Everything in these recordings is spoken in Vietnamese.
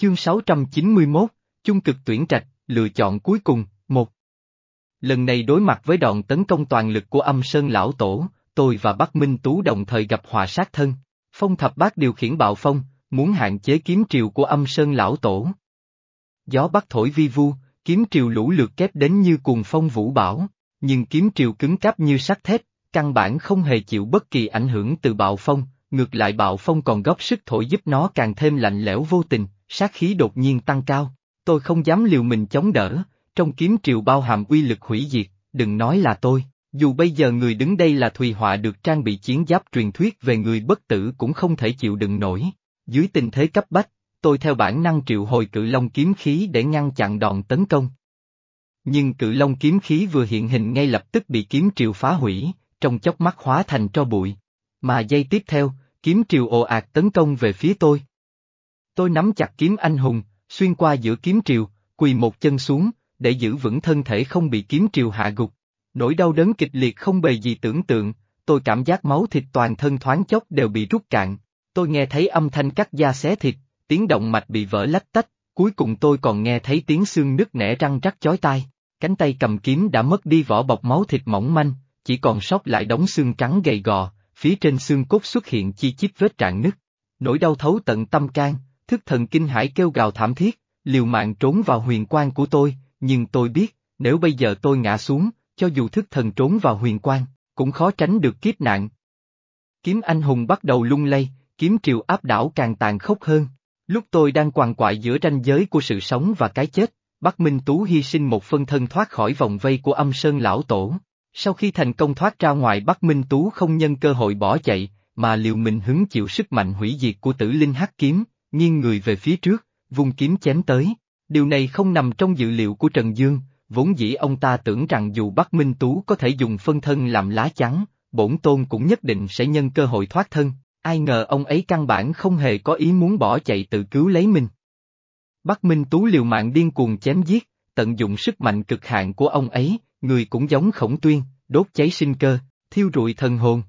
Chương 691, Chung cực tuyển trạch, lựa chọn cuối cùng, một. Lần này đối mặt với đòn tấn công toàn lực của âm sơn lão tổ, tôi và Bắc Minh Tú đồng thời gặp hòa sát thân. Phong thập bát điều khiển bạo phong, muốn hạn chế kiếm triều của âm sơn lão tổ. Gió bắc thổi vi vu, kiếm triều lũ lượt kép đến như cuồng phong vũ bão, nhưng kiếm triều cứng cáp như sắt thép, căn bản không hề chịu bất kỳ ảnh hưởng từ bạo phong, ngược lại bạo phong còn góp sức thổi giúp nó càng thêm lạnh lẽo vô tình, sát khí đột nhiên tăng cao. Tôi không dám liều mình chống đỡ, trong kiếm triều bao hàm uy lực hủy diệt, đừng nói là tôi, dù bây giờ người đứng đây là Thùy Họa được trang bị chiến giáp truyền thuyết về người bất tử cũng không thể chịu đựng nổi. Dưới tình thế cấp bách, tôi theo bản năng triệu hồi cự long kiếm khí để ngăn chặn đòn tấn công. Nhưng cự long kiếm khí vừa hiện hình ngay lập tức bị kiếm triều phá hủy, trong chốc mắt hóa thành tro bụi. Mà giây tiếp theo, kiếm triều ồ ạt tấn công về phía tôi. Tôi nắm chặt kiếm anh hùng, xuyên qua giữa kiếm triều, quỳ một chân xuống, để giữ vững thân thể không bị kiếm triều hạ gục. Nỗi đau đớn kịch liệt không bề gì tưởng tượng, tôi cảm giác máu thịt toàn thân thoáng chốc đều bị rút cạn. Tôi nghe thấy âm thanh cắt da xé thịt, tiếng động mạch bị vỡ lách tách, cuối cùng tôi còn nghe thấy tiếng xương nứt nẻ răng rắc chói tai. Cánh tay cầm kiếm đã mất đi vỏ bọc máu thịt mỏng manh, chỉ còn sót lại đống xương trắng gầy gò, phía trên xương cốt xuất hiện chi chít vết trạng nứt. Nỗi đau thấu tận tâm can, thức thần kinh hải kêu gào thảm thiết, liều mạng trốn vào huyền quan của tôi, nhưng tôi biết, nếu bây giờ tôi ngã xuống, cho dù thức thần trốn vào huyền quan, cũng khó tránh được kiếp nạn. Kiếm anh hùng bắt đầu lung lay, kiếm triều áp đảo càng tàn khốc hơn. Lúc tôi đang quằn quại giữa ranh giới của sự sống và cái chết, Bắc Minh Tú hy sinh một phân thân thoát khỏi vòng vây của âm sơn lão tổ. Sau khi thành công thoát ra ngoài Bắc Minh Tú không nhân cơ hội bỏ chạy, mà liều mình hứng chịu sức mạnh hủy diệt của tử linh hắc kiếm, nghiêng người về phía trước, vung kiếm chém tới. Điều này không nằm trong dự liệu của Trần Dương, vốn dĩ ông ta tưởng rằng dù Bắc Minh Tú có thể dùng phân thân làm lá chắn, bổn tôn cũng nhất định sẽ nhân cơ hội thoát thân, ai ngờ ông ấy căn bản không hề có ý muốn bỏ chạy tự cứu lấy mình. Bắc Minh Tú liều mạng điên cuồng chém giết, tận dụng sức mạnh cực hạn của ông ấy, người cũng giống khổng tuyên, đốt cháy sinh cơ, thiêu rụi thần hồn.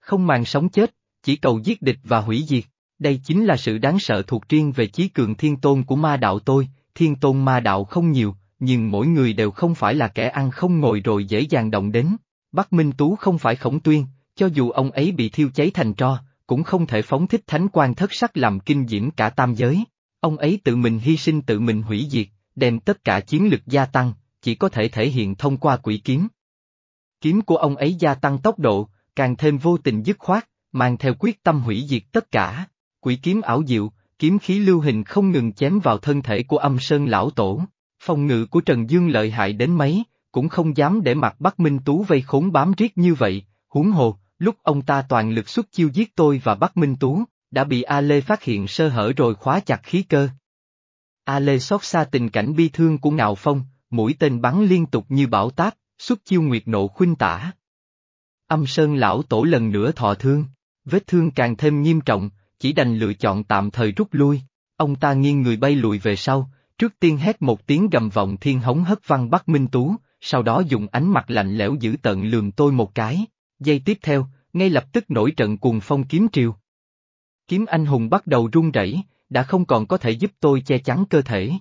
Không màng sống chết, chỉ cầu giết địch và hủy diệt, đây chính là sự đáng sợ thuộc riêng về chí cường thiên tôn của ma đạo tôi, thiên tôn ma đạo không nhiều, nhưng mỗi người đều không phải là kẻ ăn không ngồi rồi dễ dàng động đến. Bắc Minh Tú không phải khổng tuyên, cho dù ông ấy bị thiêu cháy thành tro, cũng không thể phóng thích thánh quan thất sắc làm kinh diễm cả tam giới. Ông ấy tự mình hy sinh tự mình hủy diệt, đem tất cả chiến lực gia tăng, chỉ có thể thể hiện thông qua quỷ kiếm. Kiếm của ông ấy gia tăng tốc độ, càng thêm vô tình dứt khoát, mang theo quyết tâm hủy diệt tất cả. Quỷ kiếm ảo diệu, kiếm khí lưu hình không ngừng chém vào thân thể của âm sơn lão tổ. Phòng ngự của Trần Dương lợi hại đến mấy, cũng không dám để mặt Bắc Minh Tú vây khốn bám riết như vậy, huống hồ, lúc ông ta toàn lực xuất chiêu giết tôi và Bắc Minh Tú, đã bị A Lê phát hiện sơ hở rồi khóa chặt khí cơ. A Lê xót xa tình cảnh bi thương của Ngạo Phong, mũi tên bắn liên tục như bão táp, xuất chiêu nguyệt nộ khuynh tả. Âm Sơn lão tổ lần nữa thọ thương, vết thương càng thêm nghiêm trọng, chỉ đành lựa chọn tạm thời rút lui. Ông ta nghiêng người bay lùi về sau, trước tiên hét một tiếng gầm vọng thiên hống hất văng Bắc Minh Tú, sau đó dùng ánh mặt lạnh lẽo giữ tận lườm tôi một cái. Giây tiếp theo, ngay lập tức nổi trận cuồng phong kiếm triều. Kiếm anh hùng bắt đầu run rẩy, đã không còn có thể giúp tôi che chắn cơ thể.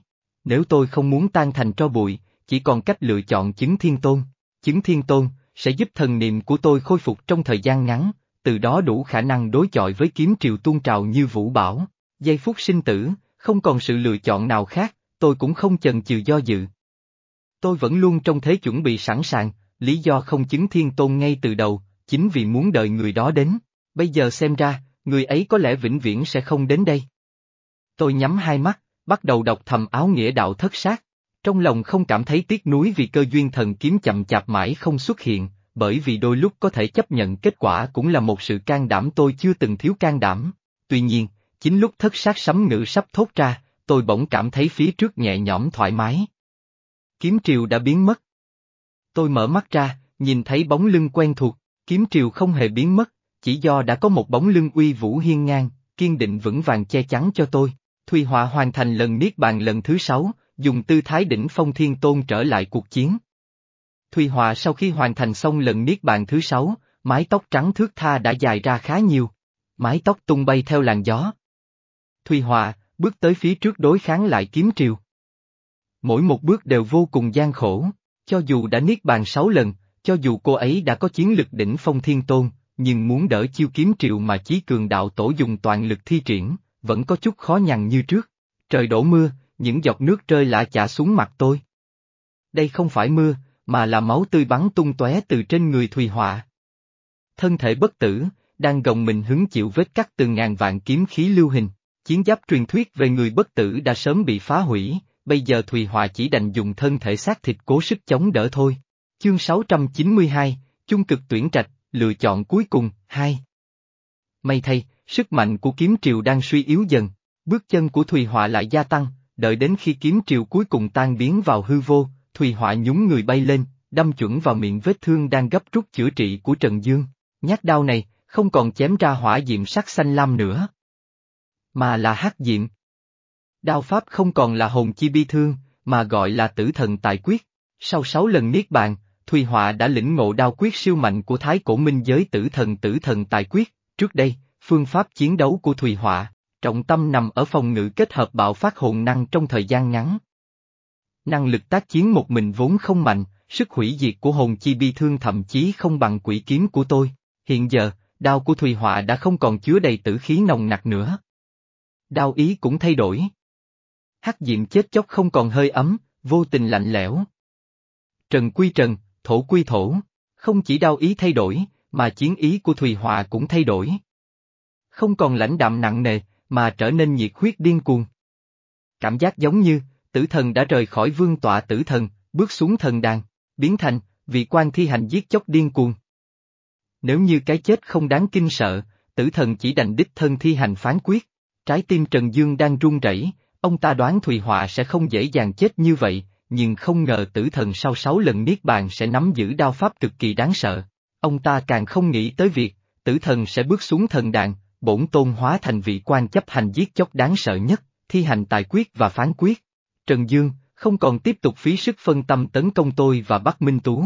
Nếu tôi không muốn tan thành tro bụi, chỉ còn cách lựa chọn chứng thiên tôn. Chứng thiên tôn, sẽ giúp thần niệm của tôi khôi phục trong thời gian ngắn, từ đó đủ khả năng đối chọi với kiếm triều tuôn trào như vũ bảo. Giây phút sinh tử, không còn sự lựa chọn nào khác, tôi cũng không chần chừ do dự. Tôi vẫn luôn trong thế chuẩn bị sẵn sàng, lý do không chứng thiên tôn ngay từ đầu, chính vì muốn đợi người đó đến. Bây giờ xem ra, người ấy có lẽ vĩnh viễn sẽ không đến đây. Tôi nhắm hai mắt, bắt đầu đọc thầm áo nghĩa đạo thất sát. Trong lòng không cảm thấy tiếc nuối vì cơ duyên thần kiếm chậm chạp mãi không xuất hiện, bởi vì đôi lúc có thể chấp nhận kết quả cũng là một sự can đảm tôi chưa từng thiếu can đảm. Tuy nhiên, chính lúc thất sát sấm ngữ sắp thốt ra, tôi bỗng cảm thấy phía trước nhẹ nhõm thoải mái. Kiếm triều đã biến mất. Tôi mở mắt ra, nhìn thấy bóng lưng quen thuộc, kiếm triều không hề biến mất, chỉ do đã có một bóng lưng uy vũ hiên ngang, kiên định vững vàng che chắn cho tôi. Thùy Họa hoàn thành lần niết bàn lần thứ sáu, dùng tư thái đỉnh phong thiên tôn trở lại cuộc chiến. Thùy Họa sau khi hoàn thành xong lần niết bàn thứ sáu, mái tóc trắng thước tha đã dài ra khá nhiều. Mái tóc tung bay theo làn gió. Thùy Họa, bước tới phía trước đối kháng lại kiếm triều. Mỗi một bước đều vô cùng gian khổ, cho dù đã niết bàn sáu lần, cho dù cô ấy đã có chiến lực đỉnh phong thiên tôn, nhưng muốn đỡ chiêu kiếm triệu mà chí cường đạo tổ dùng toàn lực thi triển, vẫn có chút khó nhằn như trước. Trời đổ mưa, những giọt nước rơi lạ chả xuống mặt tôi. Đây không phải mưa, mà là máu tươi bắn tung tóe từ trên người Thùy Họa. Thân thể bất tử, đang gồng mình hứng chịu vết cắt từ ngàn vạn kiếm khí lưu hình. Chiến giáp truyền thuyết về người bất tử đã sớm bị phá hủy, bây giờ Thùy Họa chỉ đành dùng thân thể xác thịt cố sức chống đỡ thôi. Chương 692, Chung cực tuyển trạch, lựa chọn cuối cùng, 2. May thay, sức mạnh của kiếm triều đang suy yếu dần, bước chân của Thùy Họa lại gia tăng, đợi đến khi kiếm triều cuối cùng tan biến vào hư vô, Thùy Họa nhúng người bay lên, đâm chuẩn vào miệng vết thương đang gấp rút chữa trị của Trần Dương. Nhát đao này, không còn chém ra hỏa diệm sắc xanh lam nữa, mà là hắc diệm. Đao pháp không còn là hồn chi bi thương, mà gọi là tử thần tài quyết. Sau sáu lần niết bàn, Thùy Họa đã lĩnh ngộ đao quyết siêu mạnh của thái cổ minh giới tử thần tử thần tài quyết. Trước đây, phương pháp chiến đấu của Thùy Họa, trọng tâm nằm ở phòng ngự kết hợp bạo phát hồn năng trong thời gian ngắn. Năng lực tác chiến một mình vốn không mạnh, sức hủy diệt của hồn chi bi thương thậm chí không bằng quỷ kiếm của tôi. Hiện giờ, đao của Thùy Họa đã không còn chứa đầy tử khí nồng nặc nữa. Đao ý cũng thay đổi. Hắc diệm chết chóc không còn hơi ấm, vô tình lạnh lẽo. Trần quy trần, thổ quy thổ, không chỉ đao ý thay đổi, mà chiến ý của Thùy Họa cũng thay đổi. Không còn lãnh đạm nặng nề, mà trở nên nhiệt huyết điên cuồng. Cảm giác giống như, tử thần đã rời khỏi vương tọa tử thần, bước xuống thần đàn, biến thành, vị quan thi hành giết chóc điên cuồng. Nếu như cái chết không đáng kinh sợ, tử thần chỉ đành đích thân thi hành phán quyết. Trái tim Trần Dương đang run rẩy, ông ta đoán Thùy Họa sẽ không dễ dàng chết như vậy, nhưng không ngờ tử thần sau sáu lần niết bàn sẽ nắm giữ đao pháp cực kỳ đáng sợ. Ông ta càng không nghĩ tới việc, tử thần sẽ bước xuống thần đàn, bổn tôn hóa thành vị quan chấp hành giết chóc đáng sợ nhất, thi hành tài quyết và phán quyết. Trần Dương, không còn tiếp tục phí sức phân tâm tấn công tôi và bắt Minh Tú.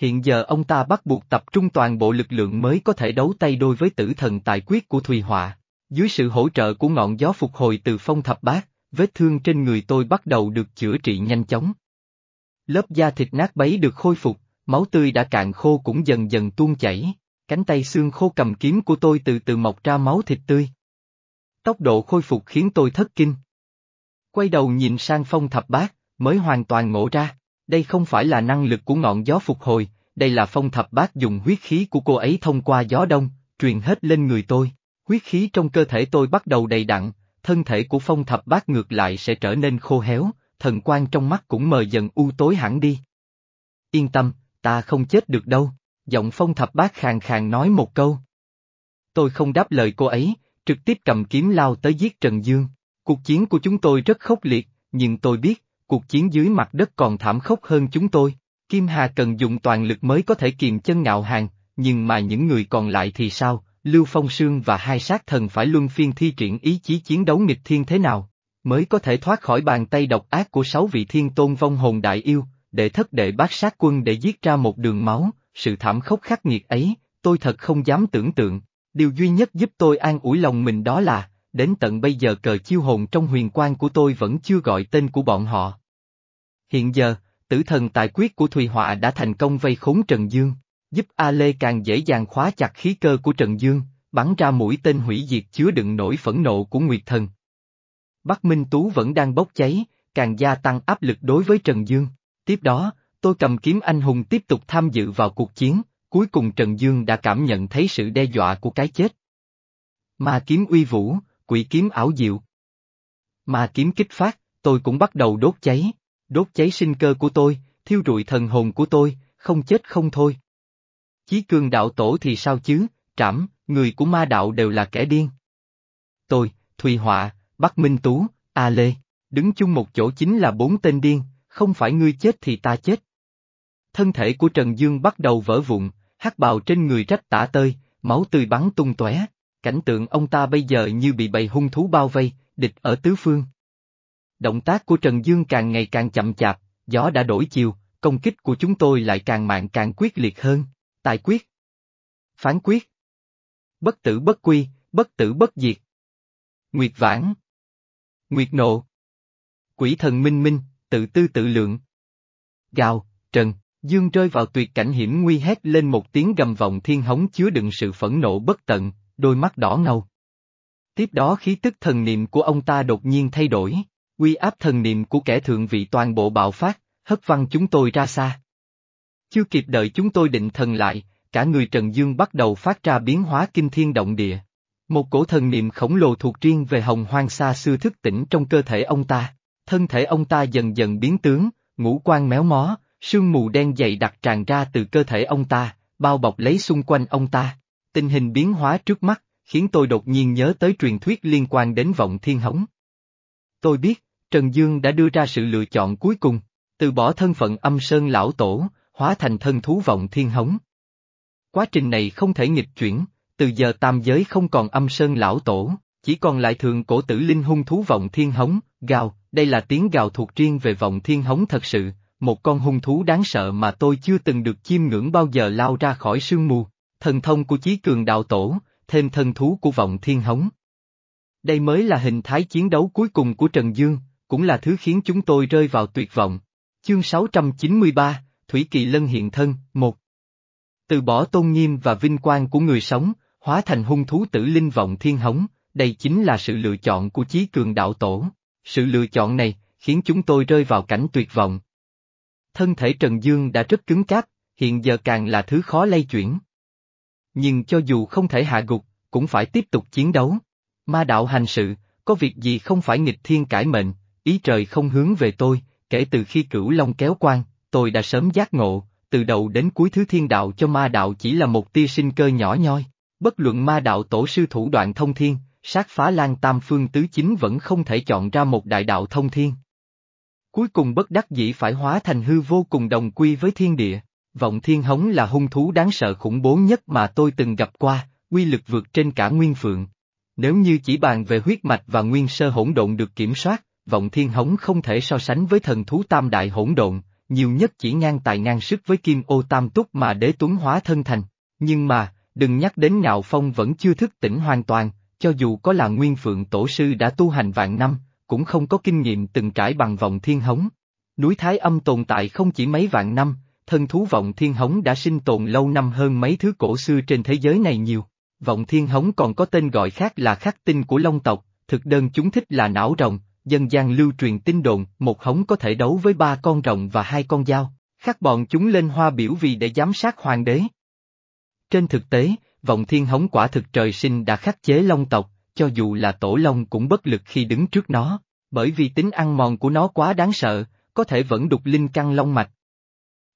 Hiện giờ ông ta bắt buộc tập trung toàn bộ lực lượng mới có thể đấu tay đôi với tử thần tài quyết của Thùy Họa. Dưới sự hỗ trợ của ngọn gió phục hồi từ phong thập bát, vết thương trên người tôi bắt đầu được chữa trị nhanh chóng. Lớp da thịt nát bấy được khôi phục, máu tươi đã cạn khô cũng dần dần tuôn chảy, cánh tay xương khô cầm kiếm của tôi từ từ mọc ra máu thịt tươi. Tốc độ khôi phục khiến tôi thất kinh. Quay đầu nhìn sang phong thập bát, mới hoàn toàn ngộ ra, đây không phải là năng lực của ngọn gió phục hồi, đây là phong thập bát dùng huyết khí của cô ấy thông qua gió đông, truyền hết lên người tôi. Huyết khí trong cơ thể tôi bắt đầu đầy đặn, thân thể của phong thập bát ngược lại sẽ trở nên khô héo, thần quan trong mắt cũng mờ dần u tối hẳn đi. Yên tâm, ta không chết được đâu, giọng phong thập bát khàn khàn nói một câu. Tôi không đáp lời cô ấy, trực tiếp cầm kiếm lao tới giết Trần Dương. Cuộc chiến của chúng tôi rất khốc liệt, nhưng tôi biết, cuộc chiến dưới mặt đất còn thảm khốc hơn chúng tôi. Kim Hà cần dùng toàn lực mới có thể kiềm chân ngạo hàng, nhưng mà những người còn lại thì sao, Lưu Phong Sương và hai sát thần phải luân phiên thi triển ý chí chiến đấu nghịch thiên thế nào, mới có thể thoát khỏi bàn tay độc ác của sáu vị thiên tôn vong hồn đại yêu, để thất đệ bát sát quân để giết ra một đường máu, sự thảm khốc khắc nghiệt ấy, tôi thật không dám tưởng tượng. Điều duy nhất giúp tôi an ủi lòng mình đó là, đến tận bây giờ cờ chiêu hồn trong huyền quan của tôi vẫn chưa gọi tên của bọn họ. Hiện giờ, tử thần tài quyết của Thùy Họa đã thành công vây khốn Trần Dương, giúp A Lê càng dễ dàng khóa chặt khí cơ của Trần Dương, bắn ra mũi tên hủy diệt chứa đựng nổi phẫn nộ của Nguyệt Thần. Bắc Minh Tú vẫn đang bốc cháy, càng gia tăng áp lực đối với Trần Dương. Tiếp đó, tôi cầm kiếm anh hùng tiếp tục tham dự vào cuộc chiến, cuối cùng Trần Dương đã cảm nhận thấy sự đe dọa của cái chết. Ma kiếm uy vũ, quỷ kiếm ảo diệu. Ma kiếm kích phát, tôi cũng bắt đầu đốt cháy, đốt cháy sinh cơ của tôi, thiêu rụi thần hồn của tôi, không chết không thôi. Chí cương đạo tổ thì sao chứ, trảm, người của ma đạo đều là kẻ điên. Tôi, Thùy Họa, Bắc Minh Tú, A Lê, đứng chung một chỗ chính là bốn tên điên, không phải ngươi chết thì ta chết. Thân thể của Trần Dương bắt đầu vỡ vụn, hắc bào trên người rách tả tơi, máu tươi bắn tung tóe. Cảnh tượng ông ta bây giờ như bị bầy hung thú bao vây, địch ở tứ phương. Động tác của Trần Dương càng ngày càng chậm chạp, gió đã đổi chiều, công kích của chúng tôi lại càng mạnh càng quyết liệt hơn. Tài quyết. Phán quyết. Bất tử bất quy, bất tử bất diệt. Nguyệt vãn. Nguyệt nộ. Quỷ thần minh minh, tự tư tự lượng. Gào, Trần, Dương rơi vào tuyệt cảnh hiểm nguy hét lên một tiếng gầm vọng thiên hống chứa đựng sự phẫn nộ bất tận, đôi mắt đỏ ngầu. Tiếp đó khí tức thần niệm của ông ta đột nhiên thay đổi, uy áp thần niệm của kẻ thượng vị toàn bộ bạo phát, hất văng chúng tôi ra xa. Chưa kịp đợi chúng tôi định thần lại, cả người Trần Dương bắt đầu phát ra biến hóa kinh thiên động địa. Một cổ thần niệm khổng lồ thuộc riêng về hồng hoang xa xưa thức tỉnh trong cơ thể ông ta. Thân thể ông ta dần dần biến tướng, ngũ quan méo mó, sương mù đen dày đặc tràn ra từ cơ thể ông ta, bao bọc lấy xung quanh ông ta. Tình hình biến hóa trước mắt, khiến tôi đột nhiên nhớ tới truyền thuyết liên quan đến vọng thiên hống. Tôi biết, Trần Dương đã đưa ra sự lựa chọn cuối cùng, từ bỏ thân phận âm sơn lão tổ, hóa thành thân thú vọng thiên hống. Quá trình này không thể nghịch chuyển, từ giờ tam giới không còn âm sơn lão tổ, chỉ còn lại thường cổ tử linh hung thú vọng thiên hống, gào, đây là tiếng gào thuộc riêng về vọng thiên hống thật sự, một con hung thú đáng sợ mà tôi chưa từng được chiêm ngưỡng bao giờ lao ra khỏi sương mù, thần thông của chí cường đạo tổ, thêm thân thú của vọng thiên hống. Đây mới là hình thái chiến đấu cuối cùng của Trần Dương, cũng là thứ khiến chúng tôi rơi vào tuyệt vọng. Chương 693, Thủy Kỳ Lân hiện thân, 1 Từ bỏ tôn nghiêm và vinh quang của người sống, hóa thành hung thú tử linh vọng thiên hống, đây chính là sự lựa chọn của chí cường đạo tổ. Sự lựa chọn này, khiến chúng tôi rơi vào cảnh tuyệt vọng. Thân thể Trần Dương đã rất cứng cáp, hiện giờ càng là thứ khó lay chuyển. Nhưng cho dù không thể hạ gục, cũng phải tiếp tục chiến đấu. Ma đạo hành sự, có việc gì không phải nghịch thiên cải mệnh, ý trời không hướng về tôi, kể từ khi cửu long kéo quan, tôi đã sớm giác ngộ, từ đầu đến cuối thứ thiên đạo cho ma đạo chỉ là một tia sinh cơ nhỏ nhoi. Bất luận ma đạo tổ sư thủ đoạn thông thiên, sát phá lan tam phương tứ chính vẫn không thể chọn ra một đại đạo thông thiên. Cuối cùng bất đắc dĩ phải hóa thành hư vô cùng đồng quy với thiên địa, vọng thiên hống là hung thú đáng sợ khủng bố nhất mà tôi từng gặp qua, quy lực vượt trên cả nguyên phượng. Nếu như chỉ bàn về huyết mạch và nguyên sơ hỗn độn được kiểm soát, vọng thiên hống không thể so sánh với thần thú tam đại hỗn độn, nhiều nhất chỉ ngang tài ngang sức với kim ô tam túc mà đế tuấn hóa thân thành. Nhưng mà, đừng nhắc đến ngạo phong vẫn chưa thức tỉnh hoàn toàn, cho dù có là nguyên phượng tổ sư đã tu hành vạn năm, cũng không có kinh nghiệm từng trải bằng vọng thiên hống. Núi Thái Âm tồn tại không chỉ mấy vạn năm, thân thú vọng thiên hống đã sinh tồn lâu năm hơn mấy thứ cổ xưa trên thế giới này nhiều. Vọng thiên hống còn có tên gọi khác là khắc tinh của long tộc, thực đơn chúng thích là não rồng, dân gian lưu truyền tin đồn, một hống có thể đấu với ba con rồng và hai con dao, khắc bọn chúng lên hoa biểu vì để giám sát hoàng đế. Trên thực tế, vọng thiên hống quả thực trời sinh đã khắc chế long tộc, cho dù là tổ long cũng bất lực khi đứng trước nó, bởi vì tính ăn mòn của nó quá đáng sợ, có thể vẫn đục linh căn long mạch.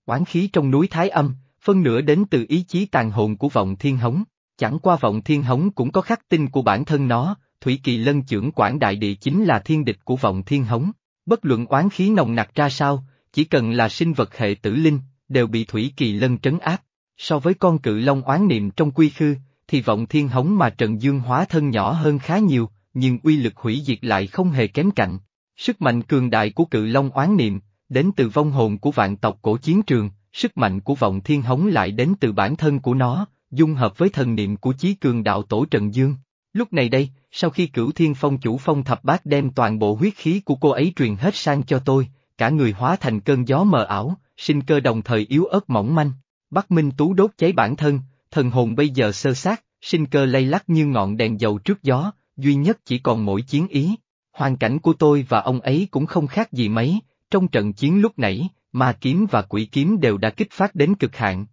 Quán khí trong núi Thái Âm, phân nửa đến từ ý chí tàn hồn của vọng thiên hống, chẳng qua vọng thiên hống cũng có khắc tinh của bản thân nó, Thủy Kỳ Lân trưởng quản đại địa chính là thiên địch của vọng thiên hống, bất luận oán khí nồng nặc ra sao, chỉ cần là sinh vật hệ tử linh, đều bị Thủy Kỳ Lân trấn áp. So với con cự long oán niệm trong quy khư, thì vọng thiên hống mà Trần Dương hóa thân nhỏ hơn khá nhiều, nhưng uy lực hủy diệt lại không hề kém cạnh. Sức mạnh cường đại của cự long oán niệm, đến từ vong hồn của vạn tộc cổ chiến trường, sức mạnh của vọng thiên hống lại đến từ bản thân của nó, dung hợp với thần niệm của chí cường đạo tổ Trần Dương. Lúc này đây, sau khi cửu thiên phong chủ phong thập bát đem toàn bộ huyết khí của cô ấy truyền hết sang cho tôi, cả người hóa thành cơn gió mờ ảo, sinh cơ đồng thời yếu ớt mỏng manh. Bắc Minh Tú đốt cháy bản thân, thần hồn bây giờ sơ sát, sinh cơ lay lắc như ngọn đèn dầu trước gió, duy nhất chỉ còn mỗi chiến ý. Hoàn cảnh của tôi và ông ấy cũng không khác gì mấy, trong trận chiến lúc nãy, ma kiếm và quỷ kiếm đều đã kích phát đến cực hạn.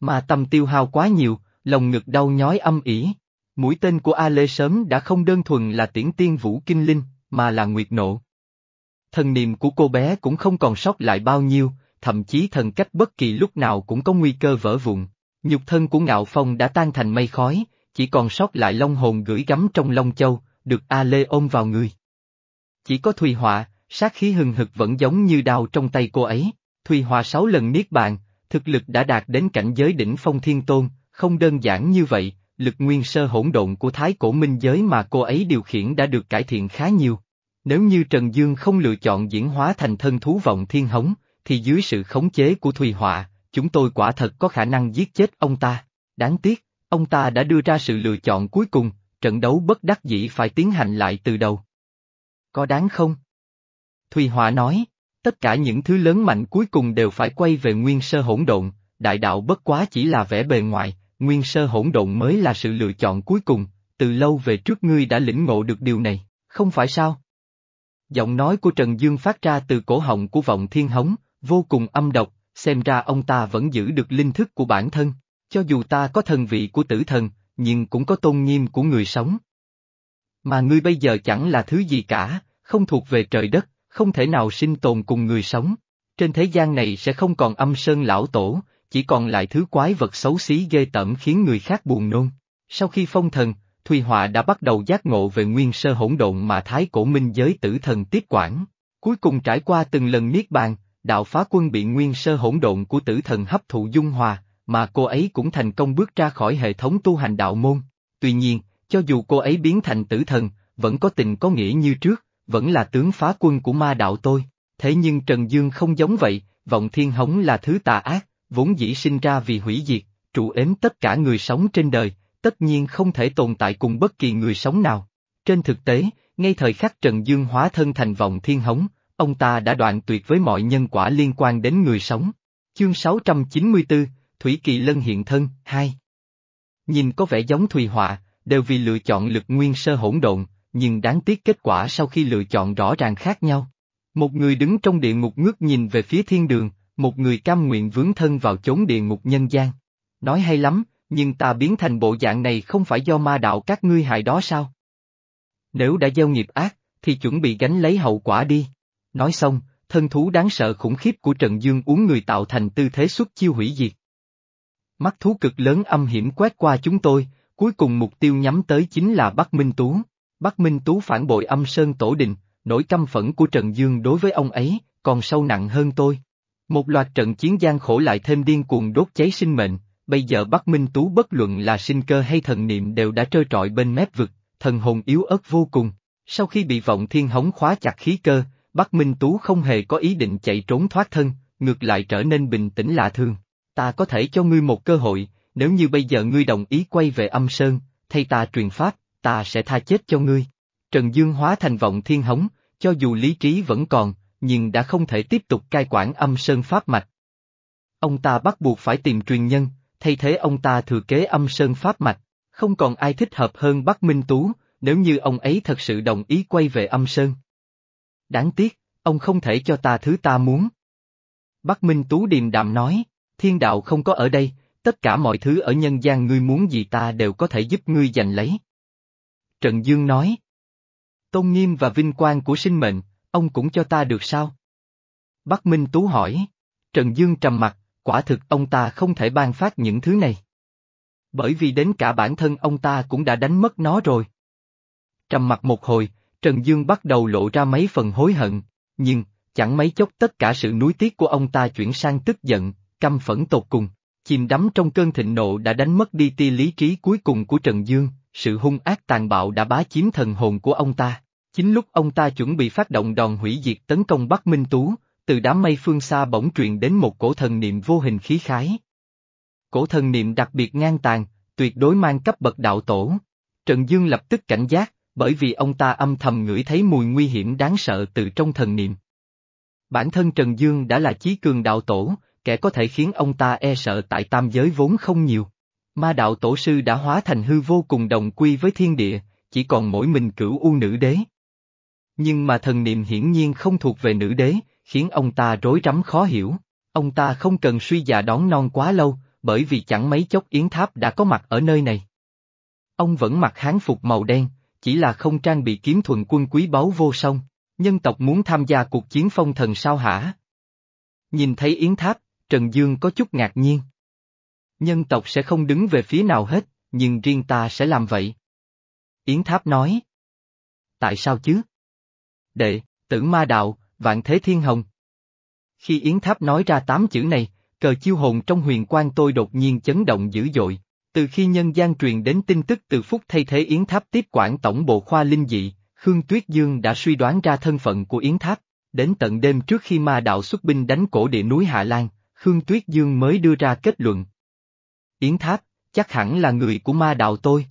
Mà tâm tiêu hao quá nhiều, lòng ngực đau nhói âm ỉ. Mũi tên của A Lê sớm đã không đơn thuần là tiễn tiên vũ kinh linh, mà là nguyệt nộ. Thần niệm của cô bé cũng không còn sót lại bao nhiêu, thậm chí thần cách bất kỳ lúc nào cũng có nguy cơ vỡ vụn. Nhục thân của ngạo phong đã tan thành mây khói, chỉ còn sót lại long hồn gửi gắm trong long châu, được A Lê ôm vào người. Chỉ có Thùy Họa, sát khí hừng hực vẫn giống như đao trong tay cô ấy. Thùy Hòa sáu lần niết bàn, thực lực đã đạt đến cảnh giới đỉnh phong thiên tôn, không đơn giản như vậy, lực nguyên sơ hỗn độn của thái cổ minh giới mà cô ấy điều khiển đã được cải thiện khá nhiều. Nếu như Trần Dương không lựa chọn diễn hóa thành thân thú vọng thiên hống, thì dưới sự khống chế của Thùy Họa, chúng tôi quả thật có khả năng giết chết ông ta. Đáng tiếc, ông ta đã đưa ra sự lựa chọn cuối cùng, trận đấu bất đắc dĩ phải tiến hành lại từ đầu. Có đáng không? Thùy Hỏa nói, tất cả những thứ lớn mạnh cuối cùng đều phải quay về nguyên sơ hỗn độn, đại đạo bất quá chỉ là vẻ bề ngoài, nguyên sơ hỗn độn mới là sự lựa chọn cuối cùng, từ lâu về trước ngươi đã lĩnh ngộ được điều này, không phải sao? Giọng nói của Trần Dương phát ra từ cổ họng của vọng thiên hống, vô cùng âm độc, xem ra ông ta vẫn giữ được linh thức của bản thân, cho dù ta có thần vị của tử thần, nhưng cũng có tôn nghiêm của người sống. Mà ngươi bây giờ chẳng là thứ gì cả, không thuộc về trời đất, không thể nào sinh tồn cùng người sống. Trên thế gian này sẽ không còn âm sơn lão tổ, chỉ còn lại thứ quái vật xấu xí ghê tởm khiến người khác buồn nôn. Sau khi phong thần, Thùy Họa đã bắt đầu giác ngộ về nguyên sơ hỗn độn mà thái cổ minh giới tử thần tiếp quản. Cuối cùng trải qua từng lần niết bàn, đạo phá quân bị nguyên sơ hỗn độn của tử thần hấp thụ dung hòa, mà cô ấy cũng thành công bước ra khỏi hệ thống tu hành đạo môn. Tuy nhiên, cho dù cô ấy biến thành tử thần, vẫn có tình có nghĩa như trước, vẫn là tướng phá quân của ma đạo tôi. Thế nhưng Trần Dương không giống vậy, vọng thiên hống là thứ tà ác, vốn dĩ sinh ra vì hủy diệt, trụ ếm tất cả người sống trên đời, tất nhiên không thể tồn tại cùng bất kỳ người sống nào. Trên thực tế, ngay thời khắc Trần Dương hóa thân thành vọng thiên hống, ông ta đã đoạn tuyệt với mọi nhân quả liên quan đến người sống. Chương 694, Thủy Kỳ Lân hiện thân, 2 Nhìn có vẻ giống Thùy Họa, đều vì lựa chọn lực nguyên sơ hỗn độn, nhưng đáng tiếc kết quả sau khi lựa chọn rõ ràng khác nhau. Một người đứng trong địa ngục ngước nhìn về phía thiên đường, một người cam nguyện vướng thân vào chốn địa ngục nhân gian. Nói hay lắm, nhưng ta biến thành bộ dạng này không phải do ma đạo các ngươi hại đó sao? Nếu đã gieo nghiệp ác, thì chuẩn bị gánh lấy hậu quả đi. Nói xong, thân thú đáng sợ khủng khiếp của Trần Dương uống người tạo thành tư thế xuất chiêu hủy diệt. Mắt thú cực lớn âm hiểm quét qua chúng tôi, cuối cùng mục tiêu nhắm tới chính là Bắc Minh Tú. Bắc Minh Tú phản bội âm sơn tổ đình, nỗi căm phẫn của Trần Dương đối với ông ấy, còn sâu nặng hơn tôi. Một loạt trận chiến gian khổ lại thêm điên cuồng đốt cháy sinh mệnh, bây giờ Bắc Minh Tú bất luận là sinh cơ hay thần niệm đều đã trơ trọi bên mép vực, thần hồn yếu ớt vô cùng. Sau khi bị vọng thiên hống khóa chặt khí cơ, Bắc Minh Tú không hề có ý định chạy trốn thoát thân, ngược lại trở nên bình tĩnh lạ thường. Ta có thể cho ngươi một cơ hội, nếu như bây giờ ngươi đồng ý quay về âm sơn, thay ta truyền pháp, ta sẽ tha chết cho ngươi. Trần Dương hóa thành vọng thiên hống, cho dù lý trí vẫn còn, nhưng đã không thể tiếp tục cai quản âm sơn pháp mạch. Ông ta bắt buộc phải tìm truyền nhân, thay thế ông ta thừa kế âm sơn pháp mạch, không còn ai thích hợp hơn Bắc Minh Tú, nếu như ông ấy thật sự đồng ý quay về âm sơn. Đáng tiếc, ông không thể cho ta thứ ta muốn. Bắc Minh Tú điềm đạm nói, thiên đạo không có ở đây, tất cả mọi thứ ở nhân gian ngươi muốn gì ta đều có thể giúp ngươi giành lấy. Trần Dương nói, tôn nghiêm và vinh quang của sinh mệnh, ông cũng cho ta được sao? Bắc Minh Tú hỏi, Trần Dương trầm mặt, quả thực ông ta không thể ban phát những thứ này. Bởi vì đến cả bản thân ông ta cũng đã đánh mất nó rồi. Trầm mặt một hồi, Trần Dương bắt đầu lộ ra mấy phần hối hận, nhưng, chẳng mấy chốc tất cả sự nuối tiếc của ông ta chuyển sang tức giận, căm phẫn tột cùng, chìm đắm trong cơn thịnh nộ đã đánh mất đi tia lý trí cuối cùng của Trần Dương, sự hung ác tàn bạo đã bá chiếm thần hồn của ông ta. Chính lúc ông ta chuẩn bị phát động đòn hủy diệt tấn công Bắc Minh Tú, từ đám mây phương xa bỗng truyền đến một cổ thần niệm vô hình khí khái. Cổ thần niệm đặc biệt ngang tàn, tuyệt đối mang cấp bậc đạo tổ. Trần Dương lập tức cảnh giác, bởi vì ông ta âm thầm ngửi thấy mùi nguy hiểm đáng sợ từ trong thần niệm. Bản thân Trần Dương đã là chí cường đạo tổ, kẻ có thể khiến ông ta e sợ tại tam giới vốn không nhiều. Ma đạo tổ sư đã hóa thành hư vô cùng đồng quy với thiên địa, chỉ còn mỗi mình cửu u nữ đế. Nhưng mà thần niệm hiển nhiên không thuộc về nữ đế, khiến ông ta rối rắm khó hiểu. Ông ta không cần suy già đón non quá lâu, bởi vì chẳng mấy chốc Yến Tháp đã có mặt ở nơi này. Ông vẫn mặc hán phục màu đen, chỉ là không trang bị kiếm thuần quân quý báu vô song, nhân tộc muốn tham gia cuộc chiến phong thần sao hả? Nhìn thấy Yến Tháp, Trần Dương có chút ngạc nhiên. Nhân tộc sẽ không đứng về phía nào hết, nhưng riêng ta sẽ làm vậy. Yến Tháp nói. Tại sao chứ? Đệ, tử ma đạo, vạn thế thiên hồng. Khi Yến Tháp nói ra tám chữ này, cờ chiêu hồn trong huyền quan tôi đột nhiên chấn động dữ dội. Từ khi nhân gian truyền đến tin tức từ phút thay thế Yến Tháp tiếp quản tổng bộ khoa linh dị, Khương Tuyết Dương đã suy đoán ra thân phận của Yến Tháp. Đến tận đêm trước khi ma đạo xuất binh đánh cổ địa núi Hạ Lan, Khương Tuyết Dương mới đưa ra kết luận. Yến Tháp, chắc hẳn là người của ma đạo tôi.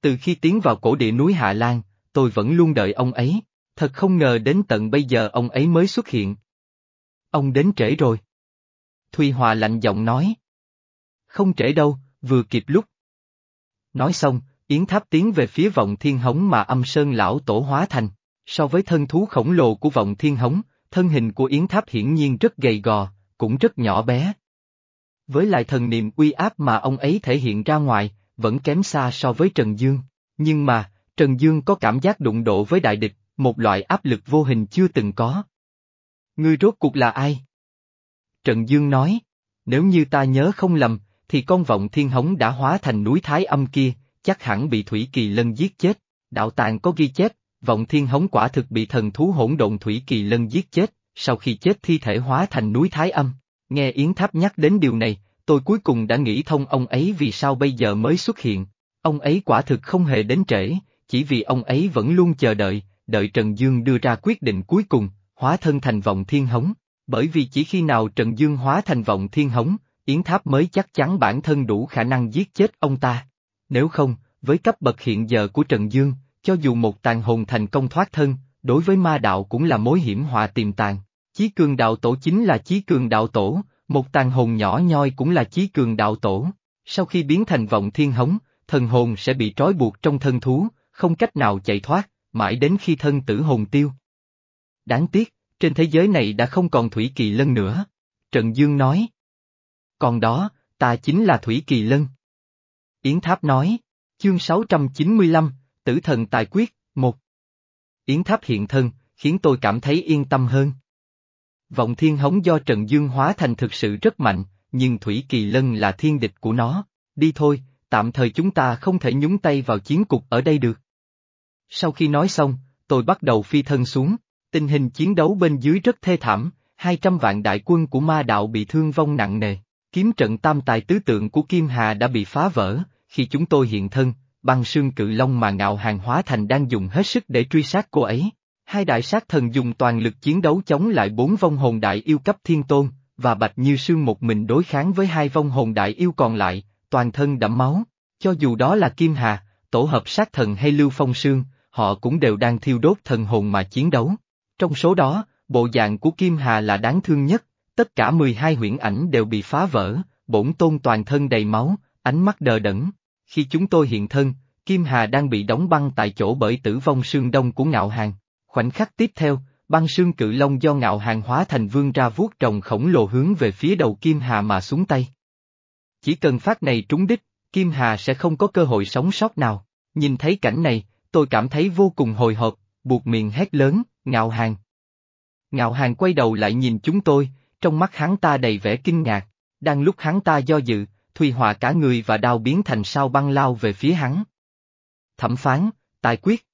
Từ khi tiến vào cổ địa núi Hạ Lan, tôi vẫn luôn đợi ông ấy, Thật không ngờ đến tận bây giờ ông ấy mới xuất hiện. Ông đến trễ rồi. Thùy Hòa lạnh giọng nói. Không trễ đâu, vừa kịp lúc. Nói xong, Yến Tháp tiến về phía vọng thiên hống mà âm sơn lão tổ hóa thành. So với thân thú khổng lồ của vọng thiên hống, thân hình của Yến Tháp hiển nhiên rất gầy gò, cũng rất nhỏ bé. Với lại thần niệm uy áp mà ông ấy thể hiện ra ngoài, vẫn kém xa so với Trần Dương. Nhưng mà, Trần Dương có cảm giác đụng độ với đại địch, một loại áp lực vô hình chưa từng có. Ngươi rốt cuộc là ai? Trần Dương nói, nếu như ta nhớ không lầm, thì con vọng thiên hống đã hóa thành núi thái âm kia, chắc hẳn bị Thủy Kỳ Lân giết chết. Đạo tàng có ghi chép, vọng thiên hống quả thực bị thần thú hỗn độn Thủy Kỳ Lân giết chết, sau khi chết thi thể hóa thành núi thái âm. Nghe Yến Tháp nhắc đến điều này, tôi cuối cùng đã nghĩ thông ông ấy vì sao bây giờ mới xuất hiện. Ông ấy quả thực không hề đến trễ, chỉ vì ông ấy vẫn luôn chờ đợi, đợi Trần Dương đưa ra quyết định cuối cùng, hóa thân thành vọng thiên hống. Bởi vì chỉ khi nào Trần Dương hóa thành vọng thiên hống, Yến Tháp mới chắc chắn bản thân đủ khả năng giết chết ông ta. Nếu không, với cấp bậc hiện giờ của Trần Dương, cho dù một tàn hồn thành công thoát thân, đối với ma đạo cũng là mối hiểm họa tiềm tàng. Chí cường đạo tổ chính là chí cường đạo tổ, một tàn hồn nhỏ nhoi cũng là chí cường đạo tổ. Sau khi biến thành vọng thiên hống, thần hồn sẽ bị trói buộc trong thân thú, không cách nào chạy thoát, mãi đến khi thân tử hồn tiêu. Đáng tiếc, trên thế giới này đã không còn Thủy Kỳ Lân nữa. Trần Dương nói. Còn đó, ta chính là Thủy Kỳ Lân. Yến Tháp nói, chương 695, Tử Thần Tài Quyết, một. Yến Tháp hiện thân, khiến tôi cảm thấy yên tâm hơn. Vọng thiên hống do Trần Dương hóa thành thực sự rất mạnh, nhưng Thủy Kỳ Lân là thiên địch của nó. Đi thôi, tạm thời chúng ta không thể nhúng tay vào chiến cục ở đây được. Sau khi nói xong, tôi bắt đầu phi thân xuống, tình hình chiến đấu bên dưới rất thê thảm, 200 vạn đại quân của ma đạo bị thương vong nặng nề. Kiếm trận tam tài tứ tượng của Kim Hà đã bị phá vỡ, khi chúng tôi hiện thân, băng sương cự long mà ngạo hàng hóa thành đang dùng hết sức để truy sát cô ấy. Hai đại sát thần dùng toàn lực chiến đấu chống lại bốn vong hồn đại yêu cấp thiên tôn, và Bạch Như Sương một mình đối kháng với hai vong hồn đại yêu còn lại, toàn thân đẫm máu. Cho dù đó là Kim Hà, tổ hợp sát thần hay Lưu Phong Sương, họ cũng đều đang thiêu đốt thần hồn mà chiến đấu. Trong số đó, bộ dạng của Kim Hà là đáng thương nhất, tất cả 12 huyễn ảnh đều bị phá vỡ, bổn tôn toàn thân đầy máu, ánh mắt đờ đẫn. Khi chúng tôi hiện thân, Kim Hà đang bị đóng băng tại chỗ bởi tử vong sương đông của ngạo hàng. Khoảnh khắc tiếp theo, băng sương cự long do ngạo hàng hóa thành vương ra vuốt trồng khổng lồ hướng về phía đầu Kim Hà mà xuống tay. Chỉ cần phát này trúng đích, Kim Hà sẽ không có cơ hội sống sót nào. Nhìn thấy cảnh này, tôi cảm thấy vô cùng hồi hộp, buộc miệng hét lớn, ngạo hàng. Ngạo hàng quay đầu lại nhìn chúng tôi, trong mắt hắn ta đầy vẻ kinh ngạc, đang lúc hắn ta do dự, Thùy Hòa cả người và đao biến thành sao băng lao về phía hắn. Thẩm phán, tài quyết.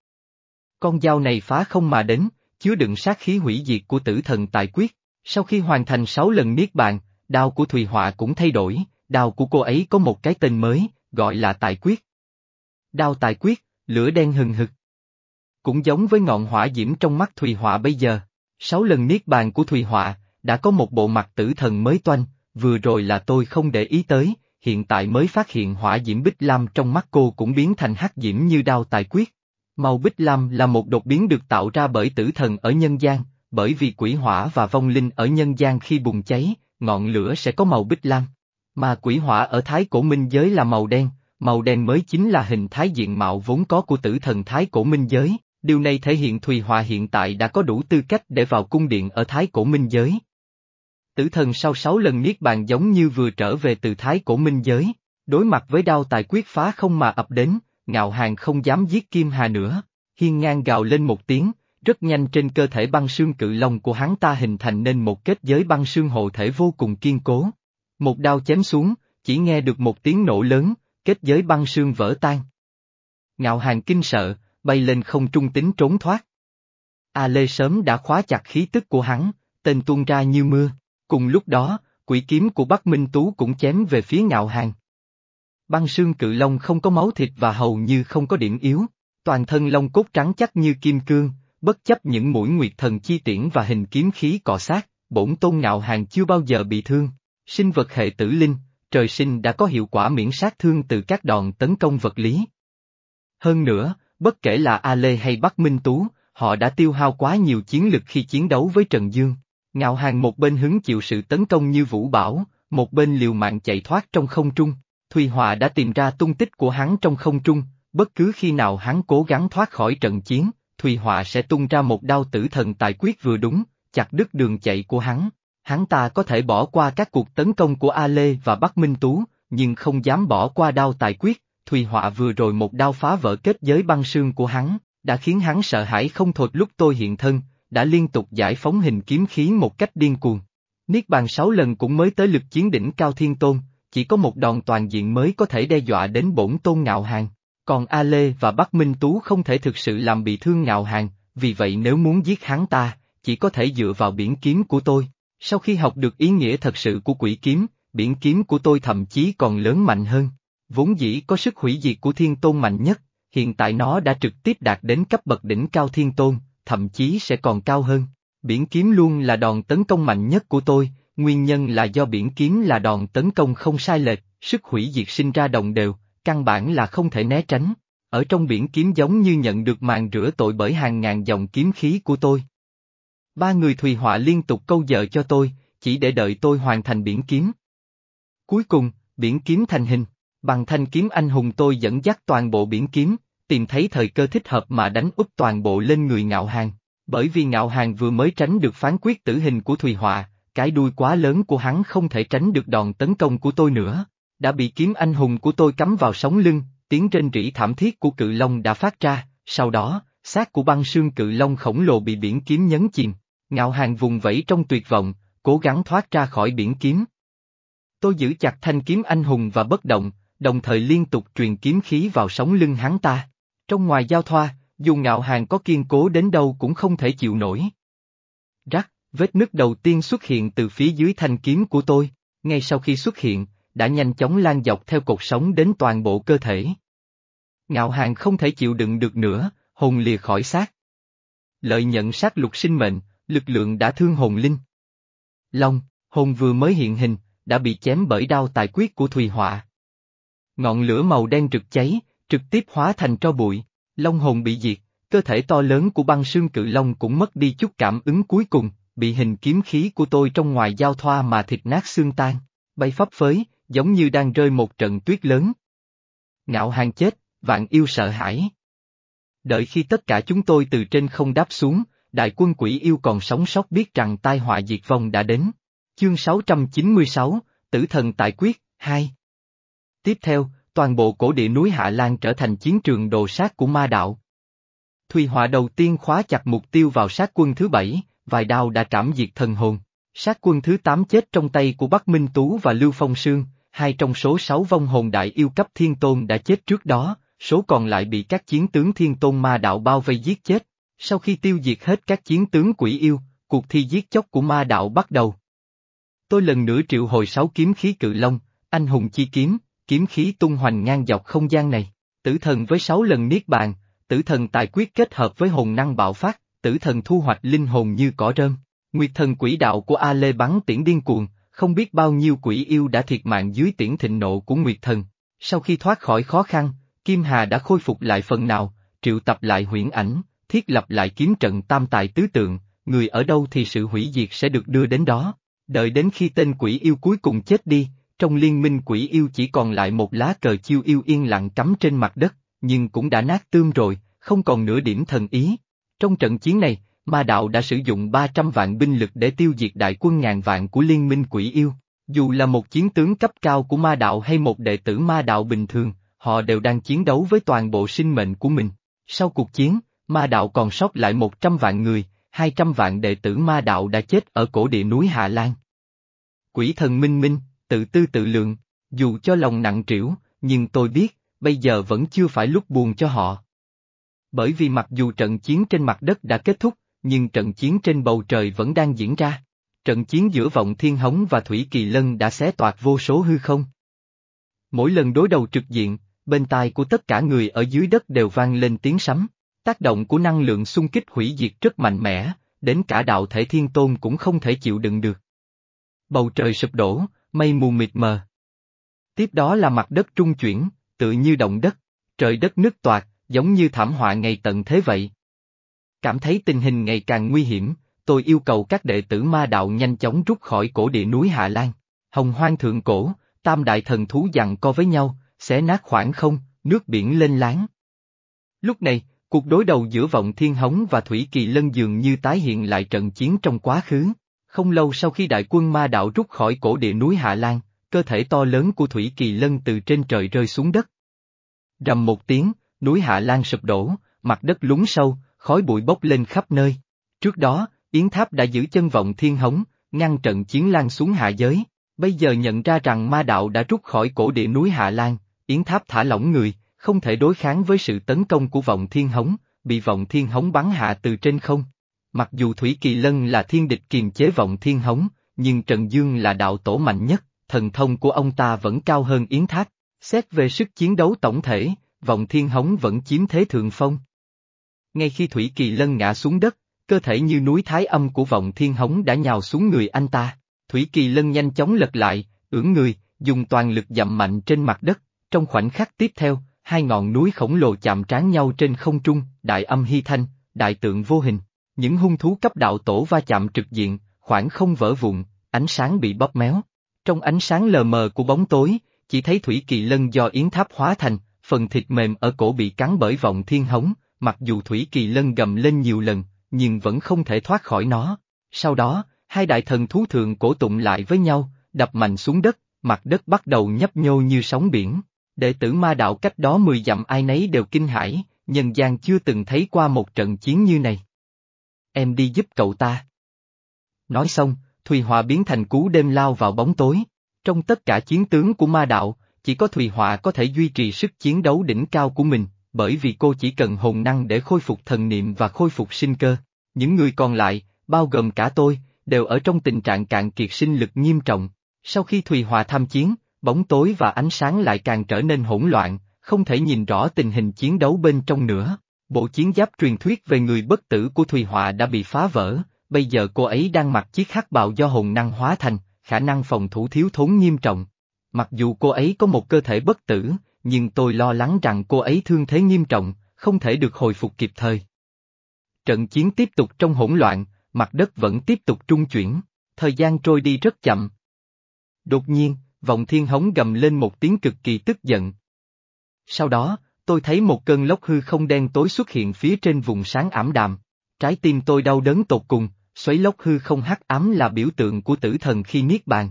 Con dao này phá không mà đến, chứa đựng sát khí hủy diệt của tử thần tài quyết, sau khi hoàn thành sáu lần niết bàn, đao của Thùy Họa cũng thay đổi, đao của cô ấy có một cái tên mới, gọi là tài quyết. Đao tài quyết, lửa đen hừng hực. Cũng giống với ngọn hỏa diễm trong mắt Thùy Họa bây giờ, sáu lần niết bàn của Thùy Họa, đã có một bộ mặt tử thần mới toanh, vừa rồi là tôi không để ý tới, hiện tại mới phát hiện hỏa diễm bích lam trong mắt cô cũng biến thành hắc diễm như đao tài quyết. Màu bích lam là một đột biến được tạo ra bởi tử thần ở nhân gian, bởi vì quỷ hỏa và vong linh ở nhân gian khi bùng cháy, ngọn lửa sẽ có màu bích lam. Mà quỷ hỏa ở thái cổ minh giới là màu đen, màu đen mới chính là hình thái diện mạo vốn có của tử thần thái cổ minh giới, điều này thể hiện Thùy Hòa hiện tại đã có đủ tư cách để vào cung điện ở thái cổ minh giới. Tử thần sau sáu lần niết bàn giống như vừa trở về từ thái cổ minh giới, đối mặt với đao tài quyết phá không mà ập đến, ngạo hàng không dám giết Kim Hà nữa, hiên ngang gào lên một tiếng, rất nhanh trên cơ thể băng xương cự long của hắn ta hình thành nên một kết giới băng xương hộ thể vô cùng kiên cố. Một đao chém xuống, chỉ nghe được một tiếng nổ lớn, kết giới băng xương vỡ tan. Ngạo hàng kinh sợ, bay lên không trung tính trốn thoát. A Lê sớm đã khóa chặt khí tức của hắn, tên tuôn ra như mưa. Cùng lúc đó, quỷ kiếm của Bắc Minh Tú cũng chém về phía ngạo hàng. Băng xương cự long không có máu thịt và hầu như không có điểm yếu, toàn thân lông cốt trắng chắc như kim cương, bất chấp những mũi nguyệt thần chi tiễn và hình kiếm khí cọ sát, bổn tôn ngạo hàng chưa bao giờ bị thương. Sinh vật hệ tử linh, trời sinh đã có hiệu quả miễn sát thương từ các đòn tấn công vật lý. Hơn nữa, bất kể là A Lê hay Bắc Minh Tú, họ đã tiêu hao quá nhiều chiến lực khi chiến đấu với Trần Dương. Ngạo Hàng một bên hứng chịu sự tấn công như vũ bảo, một bên liều mạng chạy thoát trong không trung. Thùy Họa đã tìm ra tung tích của hắn trong không trung, bất cứ khi nào hắn cố gắng thoát khỏi trận chiến, Thùy Họa sẽ tung ra một đao tử thần tài quyết vừa đúng, chặt đứt đường chạy của hắn. Hắn ta có thể bỏ qua các cuộc tấn công của A Lê và Bắc Minh Tú, nhưng không dám bỏ qua đao tài quyết, Thùy Họa vừa rồi một đao phá vỡ kết giới băng sương của hắn, đã khiến hắn sợ hãi không thột lúc tôi hiện thân, đã liên tục giải phóng hình kiếm khí một cách điên cuồng. Niết bàn sáu lần cũng mới tới lực chiến đỉnh cao thiên tôn, chỉ có một đòn toàn diện mới có thể đe dọa đến bổn tôn ngạo hàng. Còn A Lê và Bắc Minh Tú không thể thực sự làm bị thương ngạo hàng, vì vậy nếu muốn giết hắn ta, chỉ có thể dựa vào biển kiếm của tôi. Sau khi học được ý nghĩa thật sự của quỷ kiếm, biển kiếm của tôi thậm chí còn lớn mạnh hơn. Vốn dĩ có sức hủy diệt của thiên tôn mạnh nhất, hiện tại nó đã trực tiếp đạt đến cấp bậc đỉnh cao thiên tôn, thậm chí sẽ còn cao hơn. Biển kiếm luôn là đòn tấn công mạnh nhất của tôi, nguyên nhân là do biển kiếm là đòn tấn công không sai lệch, sức hủy diệt sinh ra đồng đều, căn bản là không thể né tránh. Ở trong biển kiếm giống như nhận được màn rửa tội bởi hàng ngàn dòng kiếm khí của tôi. Ba người Thùy Họa liên tục câu vợ cho tôi, chỉ để đợi tôi hoàn thành biển kiếm. Cuối cùng, biển kiếm thành hình, bằng thanh kiếm anh hùng tôi dẫn dắt toàn bộ biển kiếm, tìm thấy thời cơ thích hợp mà đánh úp toàn bộ lên người ngạo hàng. Bởi vì ngạo hàng vừa mới tránh được phán quyết tử hình của Thùy Họa, cái đuôi quá lớn của hắn không thể tránh được đòn tấn công của tôi nữa. Đã bị kiếm anh hùng của tôi cắm vào sống lưng, tiếng rên rỉ thảm thiết của cự long đã phát ra, sau đó, xác của băng xương cự long khổng lồ bị biển kiếm nhấn chìm. Ngạo hàng vùng vẫy trong tuyệt vọng, cố gắng thoát ra khỏi biển kiếm. Tôi giữ chặt thanh kiếm anh hùng và bất động, đồng thời liên tục truyền kiếm khí vào sống lưng hắn ta. Trong ngoài giao thoa, dù ngạo hàng có kiên cố đến đâu cũng không thể chịu nổi. Rắc, vết nứt đầu tiên xuất hiện từ phía dưới thanh kiếm của tôi, ngay sau khi xuất hiện, đã nhanh chóng lan dọc theo cột sống đến toàn bộ cơ thể. Ngạo hàng không thể chịu đựng được nữa, hồn lìa khỏi xác. Lợi nhận sát lục sinh mệnh, lực lượng đã thương hồn linh. Long, hồn vừa mới hiện hình, đã bị chém bởi đao tài quyết của Thùy Họa. Ngọn lửa màu đen rực cháy, trực tiếp hóa thành tro bụi, long hồn bị diệt, cơ thể to lớn của băng sương cự long cũng mất đi chút cảm ứng cuối cùng, bị hình kiếm khí của tôi trong ngoài giao thoa mà thịt nát xương tan, bay phấp phới, giống như đang rơi một trận tuyết lớn. Ngạo hàng chết, vạn yêu sợ hãi. Đợi khi tất cả chúng tôi từ trên không đáp xuống, đại quân quỷ yêu còn sống sót biết rằng tai họa diệt vong đã đến. Chương 696, Tử thần tại quyết, 2 Tiếp theo, toàn bộ cổ địa núi Hạ Lan trở thành chiến trường đồ sát của ma đạo. Thùy họa đầu tiên khóa chặt mục tiêu vào sát quân thứ bảy, vài đao đã trảm diệt thần hồn. Sát quân thứ tám chết trong tay của Bắc Minh Tú và Lưu Phong Sương, hai trong số sáu vong hồn đại yêu cấp thiên tôn đã chết trước đó, số còn lại bị các chiến tướng thiên tôn ma đạo bao vây giết chết. Sau khi tiêu diệt hết các chiến tướng quỷ yêu, cuộc thi giết chóc của ma đạo bắt đầu. Tôi lần nữa triệu hồi sáu kiếm khí cự long, anh hùng chi kiếm, kiếm khí tung hoành ngang dọc không gian này, tử thần với sáu lần niết bàn, tử thần tài quyết kết hợp với hồn năng bạo phát, tử thần thu hoạch linh hồn như cỏ rơm. Nguyệt thần quỷ đạo của A Lê bắn tiễn điên cuồng, không biết bao nhiêu quỷ yêu đã thiệt mạng dưới tiễn thịnh nộ của Nguyệt thần. Sau khi thoát khỏi khó khăn, Kim Hà đã khôi phục lại phần nào, triệu tập lại huyễn ảnh, thiết lập lại kiếm trận tam tài tứ tượng, người ở đâu thì sự hủy diệt sẽ được đưa đến đó. Đợi đến khi tên quỷ yêu cuối cùng chết đi, trong liên minh quỷ yêu chỉ còn lại một lá cờ chiêu yêu yên lặng cắm trên mặt đất, nhưng cũng đã nát tương rồi, không còn nửa điểm thần ý. Trong trận chiến này, ma đạo đã sử dụng 300 vạn binh lực để tiêu diệt đại quân ngàn vạn của liên minh quỷ yêu. Dù là một chiến tướng cấp cao của ma đạo hay một đệ tử ma đạo bình thường, họ đều đang chiến đấu với toàn bộ sinh mệnh của mình. Sau cuộc chiến, ma đạo còn sót lại 100 vạn người, 200 vạn đệ tử ma đạo đã chết ở cổ địa núi Hạ Lan. Quỷ thần minh minh, tự tư tự lượng, dù cho lòng nặng trĩu, nhưng tôi biết, bây giờ vẫn chưa phải lúc buồn cho họ. Bởi vì mặc dù trận chiến trên mặt đất đã kết thúc, nhưng trận chiến trên bầu trời vẫn đang diễn ra. Trận chiến giữa vọng thiên hống và thủy kỳ lân đã xé toạc vô số hư không. Mỗi lần đối đầu trực diện, bên tai của tất cả người ở dưới đất đều vang lên tiếng sấm. Tác động của năng lượng xung kích hủy diệt rất mạnh mẽ, đến cả đạo thể thiên tôn cũng không thể chịu đựng được. Bầu trời sụp đổ, mây mù mịt mờ. Tiếp đó là mặt đất trung chuyển, tự như động đất, trời đất nứt toạc, giống như thảm họa ngày tận thế vậy. Cảm thấy tình hình ngày càng nguy hiểm, tôi yêu cầu các đệ tử ma đạo nhanh chóng rút khỏi cổ địa núi Hạ Lan. Hồng hoang thượng cổ, tam đại thần thú dặn co với nhau, xé nát khoảng không, nước biển lên láng. Lúc này, cuộc đối đầu giữa vọng thiên hống và Thủy Kỳ Lân dường như tái hiện lại trận chiến trong quá khứ. Không lâu sau khi đại quân ma đạo rút khỏi cổ địa núi Hạ Lan, cơ thể to lớn của Thủy Kỳ Lân từ trên trời rơi xuống đất. Rầm một tiếng, núi Hạ Lan sụp đổ, mặt đất lún sâu, khói bụi bốc lên khắp nơi. Trước đó, Yến Tháp đã giữ chân vọng thiên hống, ngăn trận chiến lan xuống hạ giới. Bây giờ nhận ra rằng ma đạo đã rút khỏi cổ địa núi Hạ Lan, Yến Tháp thả lỏng người, không thể đối kháng với sự tấn công của vọng thiên hống, bị vọng thiên hống bắn hạ từ trên không. Mặc dù Thủy Kỳ Lân là thiên địch kiềm chế vọng thiên hống, nhưng Trần Dương là đạo tổ mạnh nhất, thần thông của ông ta vẫn cao hơn Yến Tháp. Xét về sức chiến đấu tổng thể, vọng thiên hống vẫn chiếm thế thượng phong. Ngay khi Thủy Kỳ Lân ngã xuống đất, cơ thể như núi thái âm của vọng thiên hống đã nhào xuống người anh ta. Thủy Kỳ Lân nhanh chóng lật lại, ưỡn người, dùng toàn lực dậm mạnh trên mặt đất. Trong khoảnh khắc tiếp theo, hai ngọn núi khổng lồ chạm trán nhau trên không trung, đại âm hy thanh, đại tượng vô hình. Những hung thú cấp đạo tổ va chạm trực diện, khoảng không vỡ vụn, ánh sáng bị bóp méo. Trong ánh sáng lờ mờ của bóng tối, chỉ thấy Thủy Kỳ Lân do yến tháp hóa thành, phần thịt mềm ở cổ bị cắn bởi vọng thiên hống, mặc dù Thủy Kỳ Lân gầm lên nhiều lần, nhưng vẫn không thể thoát khỏi nó. Sau đó, hai đại thần thú thường cổ tụng lại với nhau, đập mạnh xuống đất, mặt đất bắt đầu nhấp nhô như sóng biển. Đệ tử ma đạo cách đó mười dặm ai nấy đều kinh hãi, nhân gian chưa từng thấy qua một trận chiến như này. Em đi giúp cậu ta. Nói xong, Thùy Hòa biến thành cú đêm lao vào bóng tối. Trong tất cả chiến tướng của ma đạo, chỉ có Thùy Họa có thể duy trì sức chiến đấu đỉnh cao của mình, bởi vì cô chỉ cần hồn năng để khôi phục thần niệm và khôi phục sinh cơ. Những người còn lại, bao gồm cả tôi, đều ở trong tình trạng cạn kiệt sinh lực nghiêm trọng. Sau khi Thùy Hòa tham chiến, bóng tối và ánh sáng lại càng trở nên hỗn loạn, không thể nhìn rõ tình hình chiến đấu bên trong nữa. Bộ chiến giáp truyền thuyết về người bất tử của Thùy Họa đã bị phá vỡ, bây giờ cô ấy đang mặc chiếc hắc bào do hồn năng hóa thành, khả năng phòng thủ thiếu thốn nghiêm trọng. Mặc dù cô ấy có một cơ thể bất tử, nhưng tôi lo lắng rằng cô ấy thương thế nghiêm trọng, không thể được hồi phục kịp thời. Trận chiến tiếp tục trong hỗn loạn, mặt đất vẫn tiếp tục trung chuyển, thời gian trôi đi rất chậm. Đột nhiên, vòng thiên hống gầm lên một tiếng cực kỳ tức giận. Sau đó, tôi thấy một cơn lốc hư không đen tối xuất hiện phía trên vùng sáng ảm đạm. Trái tim tôi đau đớn tột cùng, xoáy lốc hư không hắc ám là biểu tượng của tử thần khi niết bàn.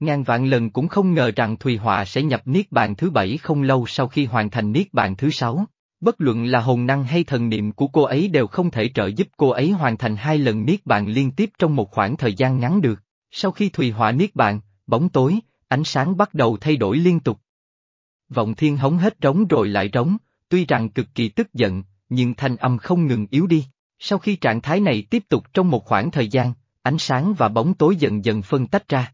Ngàn vạn lần cũng không ngờ rằng Thùy Họa sẽ nhập Niết Bàn thứ bảy không lâu sau khi hoàn thành Niết Bàn thứ sáu. Bất luận là hồn năng hay thần niệm của cô ấy đều không thể trợ giúp cô ấy hoàn thành hai lần Niết Bàn liên tiếp trong một khoảng thời gian ngắn được. Sau khi Thùy Họa Niết Bàn, bóng tối, ánh sáng bắt đầu thay đổi liên tục. Vọng thiên hống hết trống rồi lại trống, tuy rằng cực kỳ tức giận, nhưng thanh âm không ngừng yếu đi. Sau khi trạng thái này tiếp tục trong một khoảng thời gian, ánh sáng và bóng tối dần dần phân tách ra.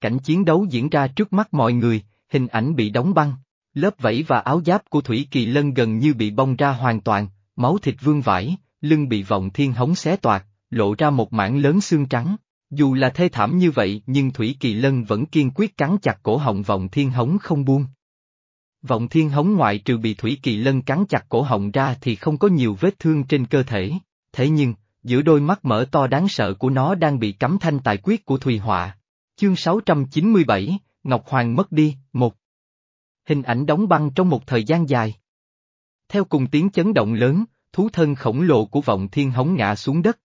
Cảnh chiến đấu diễn ra trước mắt mọi người, hình ảnh bị đóng băng, lớp vảy và áo giáp của Thủy Kỳ Lân gần như bị bong ra hoàn toàn, máu thịt vương vãi, lưng bị vọng thiên hống xé toạc, lộ ra một mảng lớn xương trắng. Dù là thê thảm như vậy nhưng Thủy Kỳ Lân vẫn kiên quyết cắn chặt cổ họng vọng thiên hống không buông. Vọng thiên hống ngoại trừ bị Thủy Kỳ Lân cắn chặt cổ họng ra thì không có nhiều vết thương trên cơ thể, thế nhưng, giữa đôi mắt mở to đáng sợ của nó đang bị cắm thanh tài quyết của Thùy Họa. Chương 697, Ngọc Hoàng mất đi, một. Hình ảnh đóng băng trong một thời gian dài. Theo cùng tiếng chấn động lớn, thú thân khổng lồ của vọng thiên hống ngã xuống đất.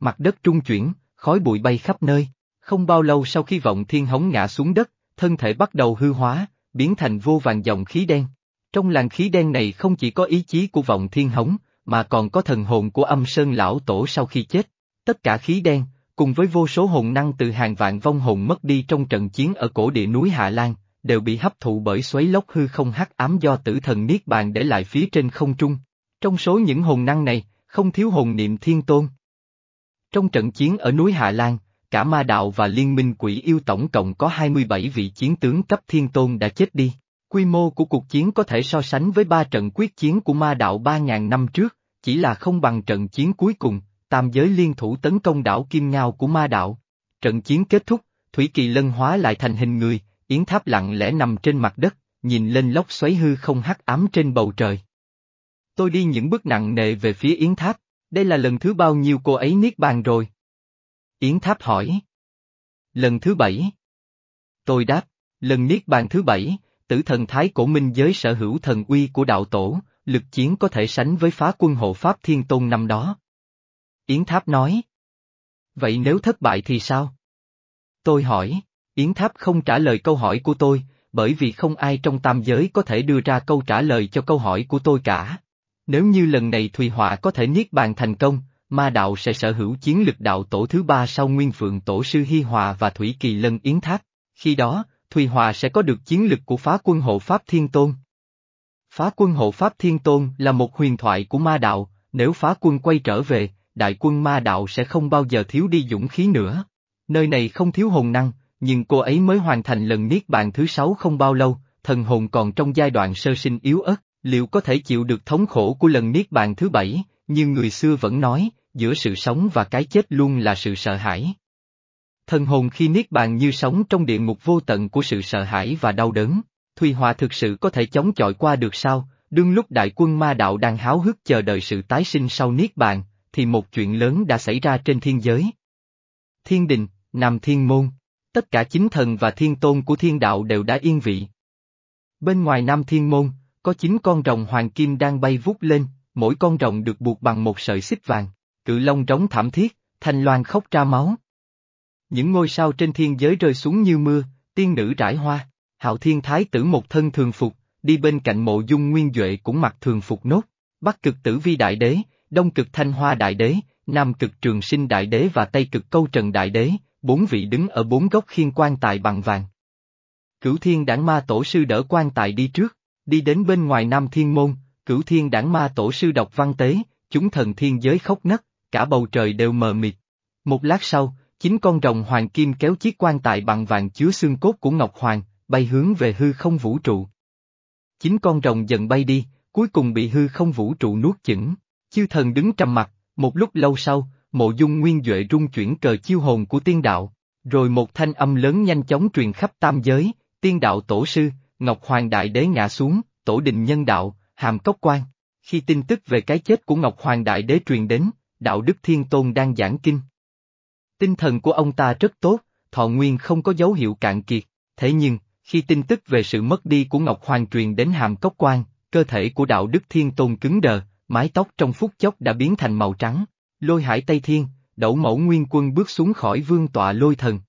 Mặt đất trung chuyển, khói bụi bay khắp nơi. Không bao lâu sau khi vọng thiên hống ngã xuống đất, thân thể bắt đầu hư hóa, biến thành vô vàng dòng khí đen. Trong làn khí đen này không chỉ có ý chí của vọng thiên hống, mà còn có thần hồn của âm sơn lão tổ sau khi chết. Tất cả khí đen, cùng với vô số hồn năng từ hàng vạn vong hồn mất đi trong trận chiến ở cổ địa núi Hạ Lan, đều bị hấp thụ bởi xoáy lốc hư không hắc ám do tử thần Niết Bàn để lại phía trên không trung. Trong số những hồn năng này, không thiếu hồn niệm thiên tôn. Trong trận chiến ở núi Hạ Lan, cả ma đạo và liên minh quỷ yêu tổng cộng có 27 vị chiến tướng cấp thiên tôn đã chết đi. Quy mô của cuộc chiến có thể so sánh với ba trận quyết chiến của ma đạo 3.000 năm trước, chỉ là không bằng trận chiến cuối cùng, tam giới liên thủ tấn công đảo Kim Ngao của ma đạo. Trận chiến kết thúc, Thủy Kỳ Lân hóa lại thành hình người, Yến Tháp lặng lẽ nằm trên mặt đất, nhìn lên lốc xoáy hư không hắc ám trên bầu trời. Tôi đi những bước nặng nề về phía Yến Tháp, đây là lần thứ bao nhiêu cô ấy niết bàn rồi? Yến Tháp hỏi. Lần thứ bảy. Tôi đáp, lần niết bàn thứ bảy, tử thần thái cổ minh giới sở hữu thần uy của đạo tổ, lực chiến có thể sánh với phá quân hộ Pháp Thiên Tôn năm đó. Yến Tháp nói. Vậy nếu thất bại thì sao? Tôi hỏi, Yến Tháp không trả lời câu hỏi của tôi, bởi vì không ai trong tam giới có thể đưa ra câu trả lời cho câu hỏi của tôi cả. Nếu như lần này Thùy Họa có thể niết bàn thành công, ma đạo sẽ sở hữu chiến lực đạo tổ thứ ba sau Nguyên Phượng Tổ sư Hy Hòa và Thủy Kỳ Lân Yến Tháp. Khi đó, Thùy Hòa sẽ có được chiến lực của phá quân hộ Pháp Thiên Tôn. Phá quân hộ Pháp Thiên Tôn là một huyền thoại của ma đạo, nếu phá quân quay trở về, đại quân ma đạo sẽ không bao giờ thiếu đi dũng khí nữa. Nơi này không thiếu hồn năng, nhưng cô ấy mới hoàn thành lần niết bàn thứ sáu không bao lâu, thần hồn còn trong giai đoạn sơ sinh yếu ớt, liệu có thể chịu được thống khổ của lần niết bàn thứ bảy, như người xưa vẫn nói, giữa sự sống và cái chết luôn là sự sợ hãi. Thần hồn khi niết bàn như sống trong địa ngục vô tận của sự sợ hãi và đau đớn, Thùy Hòa thực sự có thể chống chọi qua được sao, đương lúc đại quân ma đạo đang háo hức chờ đợi sự tái sinh sau niết bàn, thì một chuyện lớn đã xảy ra trên thiên giới. Thiên đình, Nam Thiên Môn, tất cả chính thần và thiên tôn của thiên đạo đều đã yên vị. Bên ngoài Nam Thiên Môn, có chín con rồng hoàng kim đang bay vút lên, mỗi con rồng được buộc bằng một sợi xích vàng, cự long trống thảm thiết, thanh loan khóc ra máu. Những ngôi sao trên thiên giới rơi xuống như mưa, tiên nữ rải hoa, hạo thiên thái tử một thân thường phục, đi bên cạnh mộ dung nguyên Duệ cũng mặc thường phục nốt, bắc cực tử vi đại đế, đông cực thanh hoa đại đế, nam cực trường sinh đại đế và tây cực câu trần đại đế, bốn vị đứng ở bốn góc khiên quan tài bằng vàng. Cửu thiên đảng ma tổ sư đỡ quan tài đi trước, đi đến bên ngoài nam thiên môn, cửu thiên đảng ma tổ sư đọc văn tế, chúng thần thiên giới khóc nấc, cả bầu trời đều mờ mịt. Một lát sau, chính con rồng hoàng kim kéo chiếc quan tài bằng vàng chứa xương cốt của Ngọc Hoàng, bay hướng về hư không vũ trụ. Chính con rồng dần bay đi, cuối cùng bị hư không vũ trụ nuốt chửng. Chư thần đứng trầm mặt, một lúc lâu sau, mộ dung nguyên Duệ rung chuyển cờ chiêu hồn của tiên đạo, rồi một thanh âm lớn nhanh chóng truyền khắp tam giới, tiên đạo tổ sư, Ngọc Hoàng Đại Đế ngã xuống, tổ đình nhân đạo, hàm cốc quan. Khi tin tức về cái chết của Ngọc Hoàng Đại Đế truyền đến, đạo đức thiên tôn đang giảng kinh. Tinh thần của ông ta rất tốt, thọ nguyên không có dấu hiệu cạn kiệt, thế nhưng, khi tin tức về sự mất đi của Ngọc Hoàng truyền đến hàm cốc quan, cơ thể của đạo đức thiên tôn cứng đờ, mái tóc trong phút chốc đã biến thành màu trắng. Lôi hải Tây Thiên, đẩu mẫu nguyên quân bước xuống khỏi vương tọa lôi thần.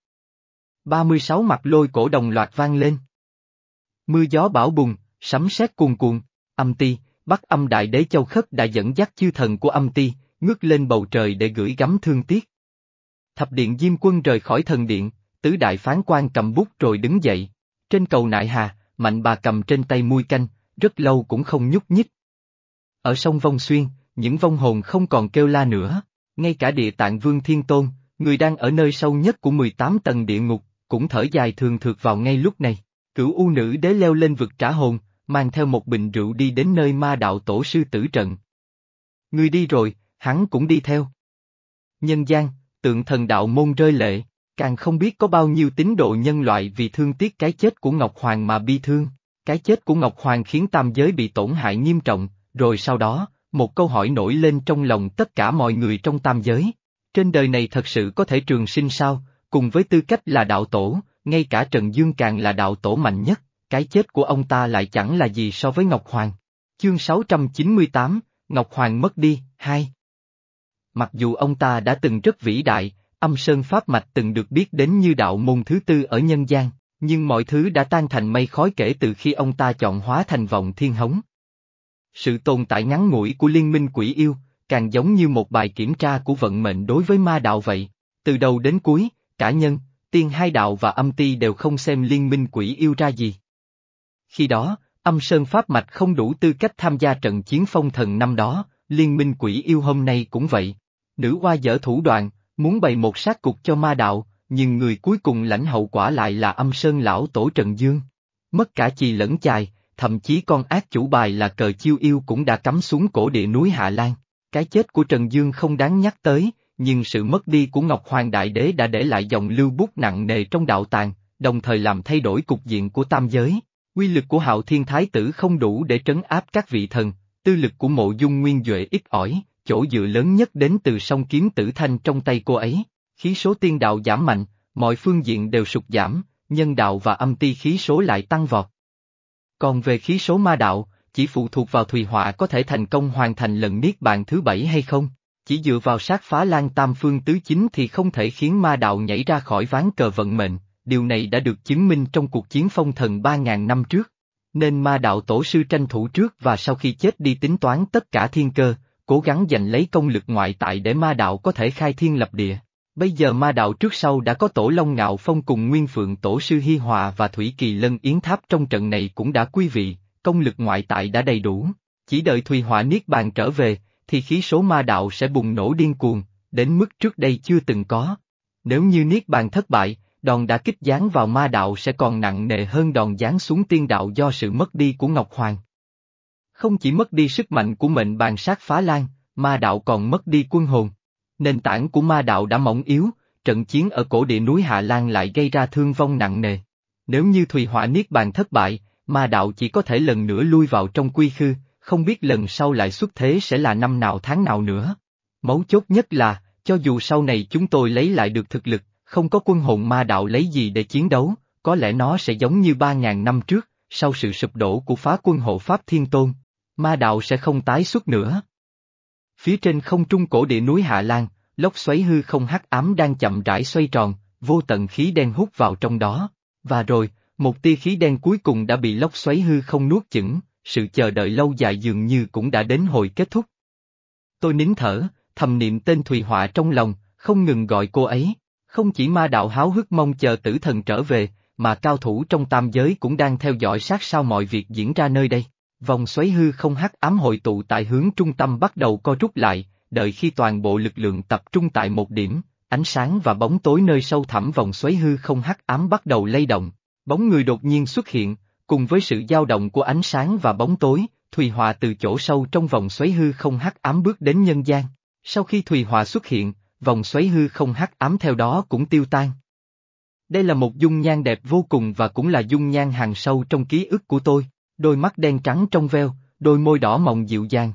36 mặt lôi cổ đồng loạt vang lên. Mưa gió bão bùng, sấm sét cuồn cuộn, âm ti, bắc âm đại đế châu khất đã dẫn dắt chư thần của âm ti, ngước lên bầu trời để gửi gắm thương tiếc. Thập điện Diêm quân rời khỏi thần điện, tứ đại phán quan cầm bút rồi đứng dậy. Trên cầu nại hà, mạnh bà cầm trên tay muôi canh, rất lâu cũng không nhúc nhích. Ở sông Vong Xuyên, những vong hồn không còn kêu la nữa, ngay cả địa tạng vương thiên tôn, người đang ở nơi sâu nhất của 18 tầng địa ngục, cũng thở dài thường thượt vào ngay lúc này. Cửu U nữ đế leo lên vực trả hồn, mang theo một bình rượu đi đến nơi ma đạo tổ sư tử trận. Người đi rồi, hắn cũng đi theo. Nhân gian, tượng thần đạo môn rơi lệ, càng không biết có bao nhiêu tín độ nhân loại vì thương tiếc cái chết của Ngọc Hoàng mà bi thương. Cái chết của Ngọc Hoàng khiến tam giới bị tổn hại nghiêm trọng, rồi sau đó, một câu hỏi nổi lên trong lòng tất cả mọi người trong tam giới. Trên đời này thật sự có thể trường sinh sao, cùng với tư cách là đạo tổ, ngay cả Trần Dương càng là đạo tổ mạnh nhất, cái chết của ông ta lại chẳng là gì so với Ngọc Hoàng. Chương 698, Ngọc Hoàng mất đi, hai. Mặc dù ông ta đã từng rất vĩ đại, âm sơn pháp mạch từng được biết đến như đạo môn thứ tư ở nhân gian, nhưng mọi thứ đã tan thành mây khói kể từ khi ông ta chọn hóa thành vọng thiên hống. Sự tồn tại ngắn ngủi của liên minh quỷ yêu, càng giống như một bài kiểm tra của vận mệnh đối với ma đạo vậy. Từ đầu đến cuối, cả nhân, tiên hai đạo và âm ti đều không xem liên minh quỷ yêu ra gì. Khi đó, âm sơn pháp mạch không đủ tư cách tham gia trận chiến phong thần năm đó, liên minh quỷ yêu hôm nay cũng vậy. Nữ hoa dở thủ đoạn, muốn bày một sát cục cho ma đạo, nhưng người cuối cùng lãnh hậu quả lại là âm sơn lão tổ Trần Dương. Mất cả chì lẫn chài, thậm chí con ác chủ bài là cờ chiêu yêu cũng đã cắm xuống cổ địa núi Hạ Lan. Cái chết của Trần Dương không đáng nhắc tới, nhưng sự mất đi của Ngọc Hoàng Đại Đế đã để lại dòng lưu bút nặng nề trong đạo tàng, đồng thời làm thay đổi cục diện của tam giới. Quy lực của hạo thiên thái tử không đủ để trấn áp các vị thần, Tư lực của mộ dung nguyên Duệ ít ỏi, chỗ dựa lớn nhất đến từ song kiếm tử thanh trong tay cô ấy. Khí số tiên đạo giảm mạnh, mọi phương diện đều sụt giảm, nhân đạo và âm ti khí số lại tăng vọt. Còn về khí số ma đạo, chỉ phụ thuộc vào Thùy Họa có thể thành công hoàn thành lần niết bàn thứ bảy hay không. Chỉ dựa vào sát phá lan tam phương tứ chính thì không thể khiến ma đạo nhảy ra khỏi ván cờ vận mệnh, điều này đã được chứng minh trong cuộc chiến phong thần 3.000 năm trước. Nên ma đạo tổ sư tranh thủ trước và sau khi chết đi tính toán tất cả thiên cơ, cố gắng giành lấy công lực ngoại tại để ma đạo có thể khai thiên lập địa. Bây giờ ma đạo trước sau đã có tổ Long Ngạo Phong cùng Nguyên Phượng Tổ sư Hi Hòa và Thủy Kỳ Lân Yến Tháp trong trận này cũng đã quý vị, công lực ngoại tại đã đầy đủ. Chỉ đợi Thùy Hỏa Niết Bàn trở về, thì khí số ma đạo sẽ bùng nổ điên cuồng, đến mức trước đây chưa từng có. Nếu như Niết Bàn thất bại, đòn đã kích giáng vào ma đạo sẽ còn nặng nề hơn đòn giáng xuống tiên đạo do sự mất đi của Ngọc Hoàng. Không chỉ mất đi sức mạnh của mệnh bàn sát phá lan, ma đạo còn mất đi quân hồn. Nền tảng của ma đạo đã mỏng yếu, trận chiến ở cổ địa núi Hạ Lan lại gây ra thương vong nặng nề. Nếu như Thùy Hỏa Niết Bàn thất bại, ma đạo chỉ có thể lần nữa lui vào trong quy khư, không biết lần sau lại xuất thế sẽ là năm nào tháng nào nữa. Mấu chốt nhất là, cho dù sau này chúng tôi lấy lại được thực lực, không có quân hồn ma đạo lấy gì để chiến đấu, có lẽ nó sẽ giống như ba ngàn năm trước, sau sự sụp đổ của phá quân hộ Pháp Thiên Tôn, ma đạo sẽ không tái xuất nữa. Phía trên không trung cổ địa núi Hạ Lan, lốc xoáy hư không hắc ám đang chậm rãi xoay tròn, vô tận khí đen hút vào trong đó, và rồi, một tia khí đen cuối cùng đã bị lốc xoáy hư không nuốt chửng, sự chờ đợi lâu dài dường như cũng đã đến hồi kết thúc. Tôi nín thở, thầm niệm tên Thùy Họa trong lòng, không ngừng gọi cô ấy. Không chỉ ma đạo háo hức mong chờ tử thần trở về, mà cao thủ trong tam giới cũng đang theo dõi sát sao mọi việc diễn ra nơi đây. Vòng xoáy hư không hắc ám hội tụ tại hướng trung tâm bắt đầu co rút lại, đợi khi toàn bộ lực lượng tập trung tại một điểm, ánh sáng và bóng tối nơi sâu thẳm vòng xoáy hư không hắc ám bắt đầu lay động. Bóng người đột nhiên xuất hiện, cùng với sự dao động của ánh sáng và bóng tối, Thùy Hòa từ chỗ sâu trong vòng xoáy hư không hắc ám bước đến nhân gian. Sau khi Thùy Hòa xuất hiện, vòng xoáy hư không hắc ám theo đó cũng tiêu tan. Đây là một dung nhan đẹp vô cùng và cũng là dung nhan hàng sâu trong ký ức của tôi, đôi mắt đen trắng trong veo, đôi môi đỏ mọng dịu dàng.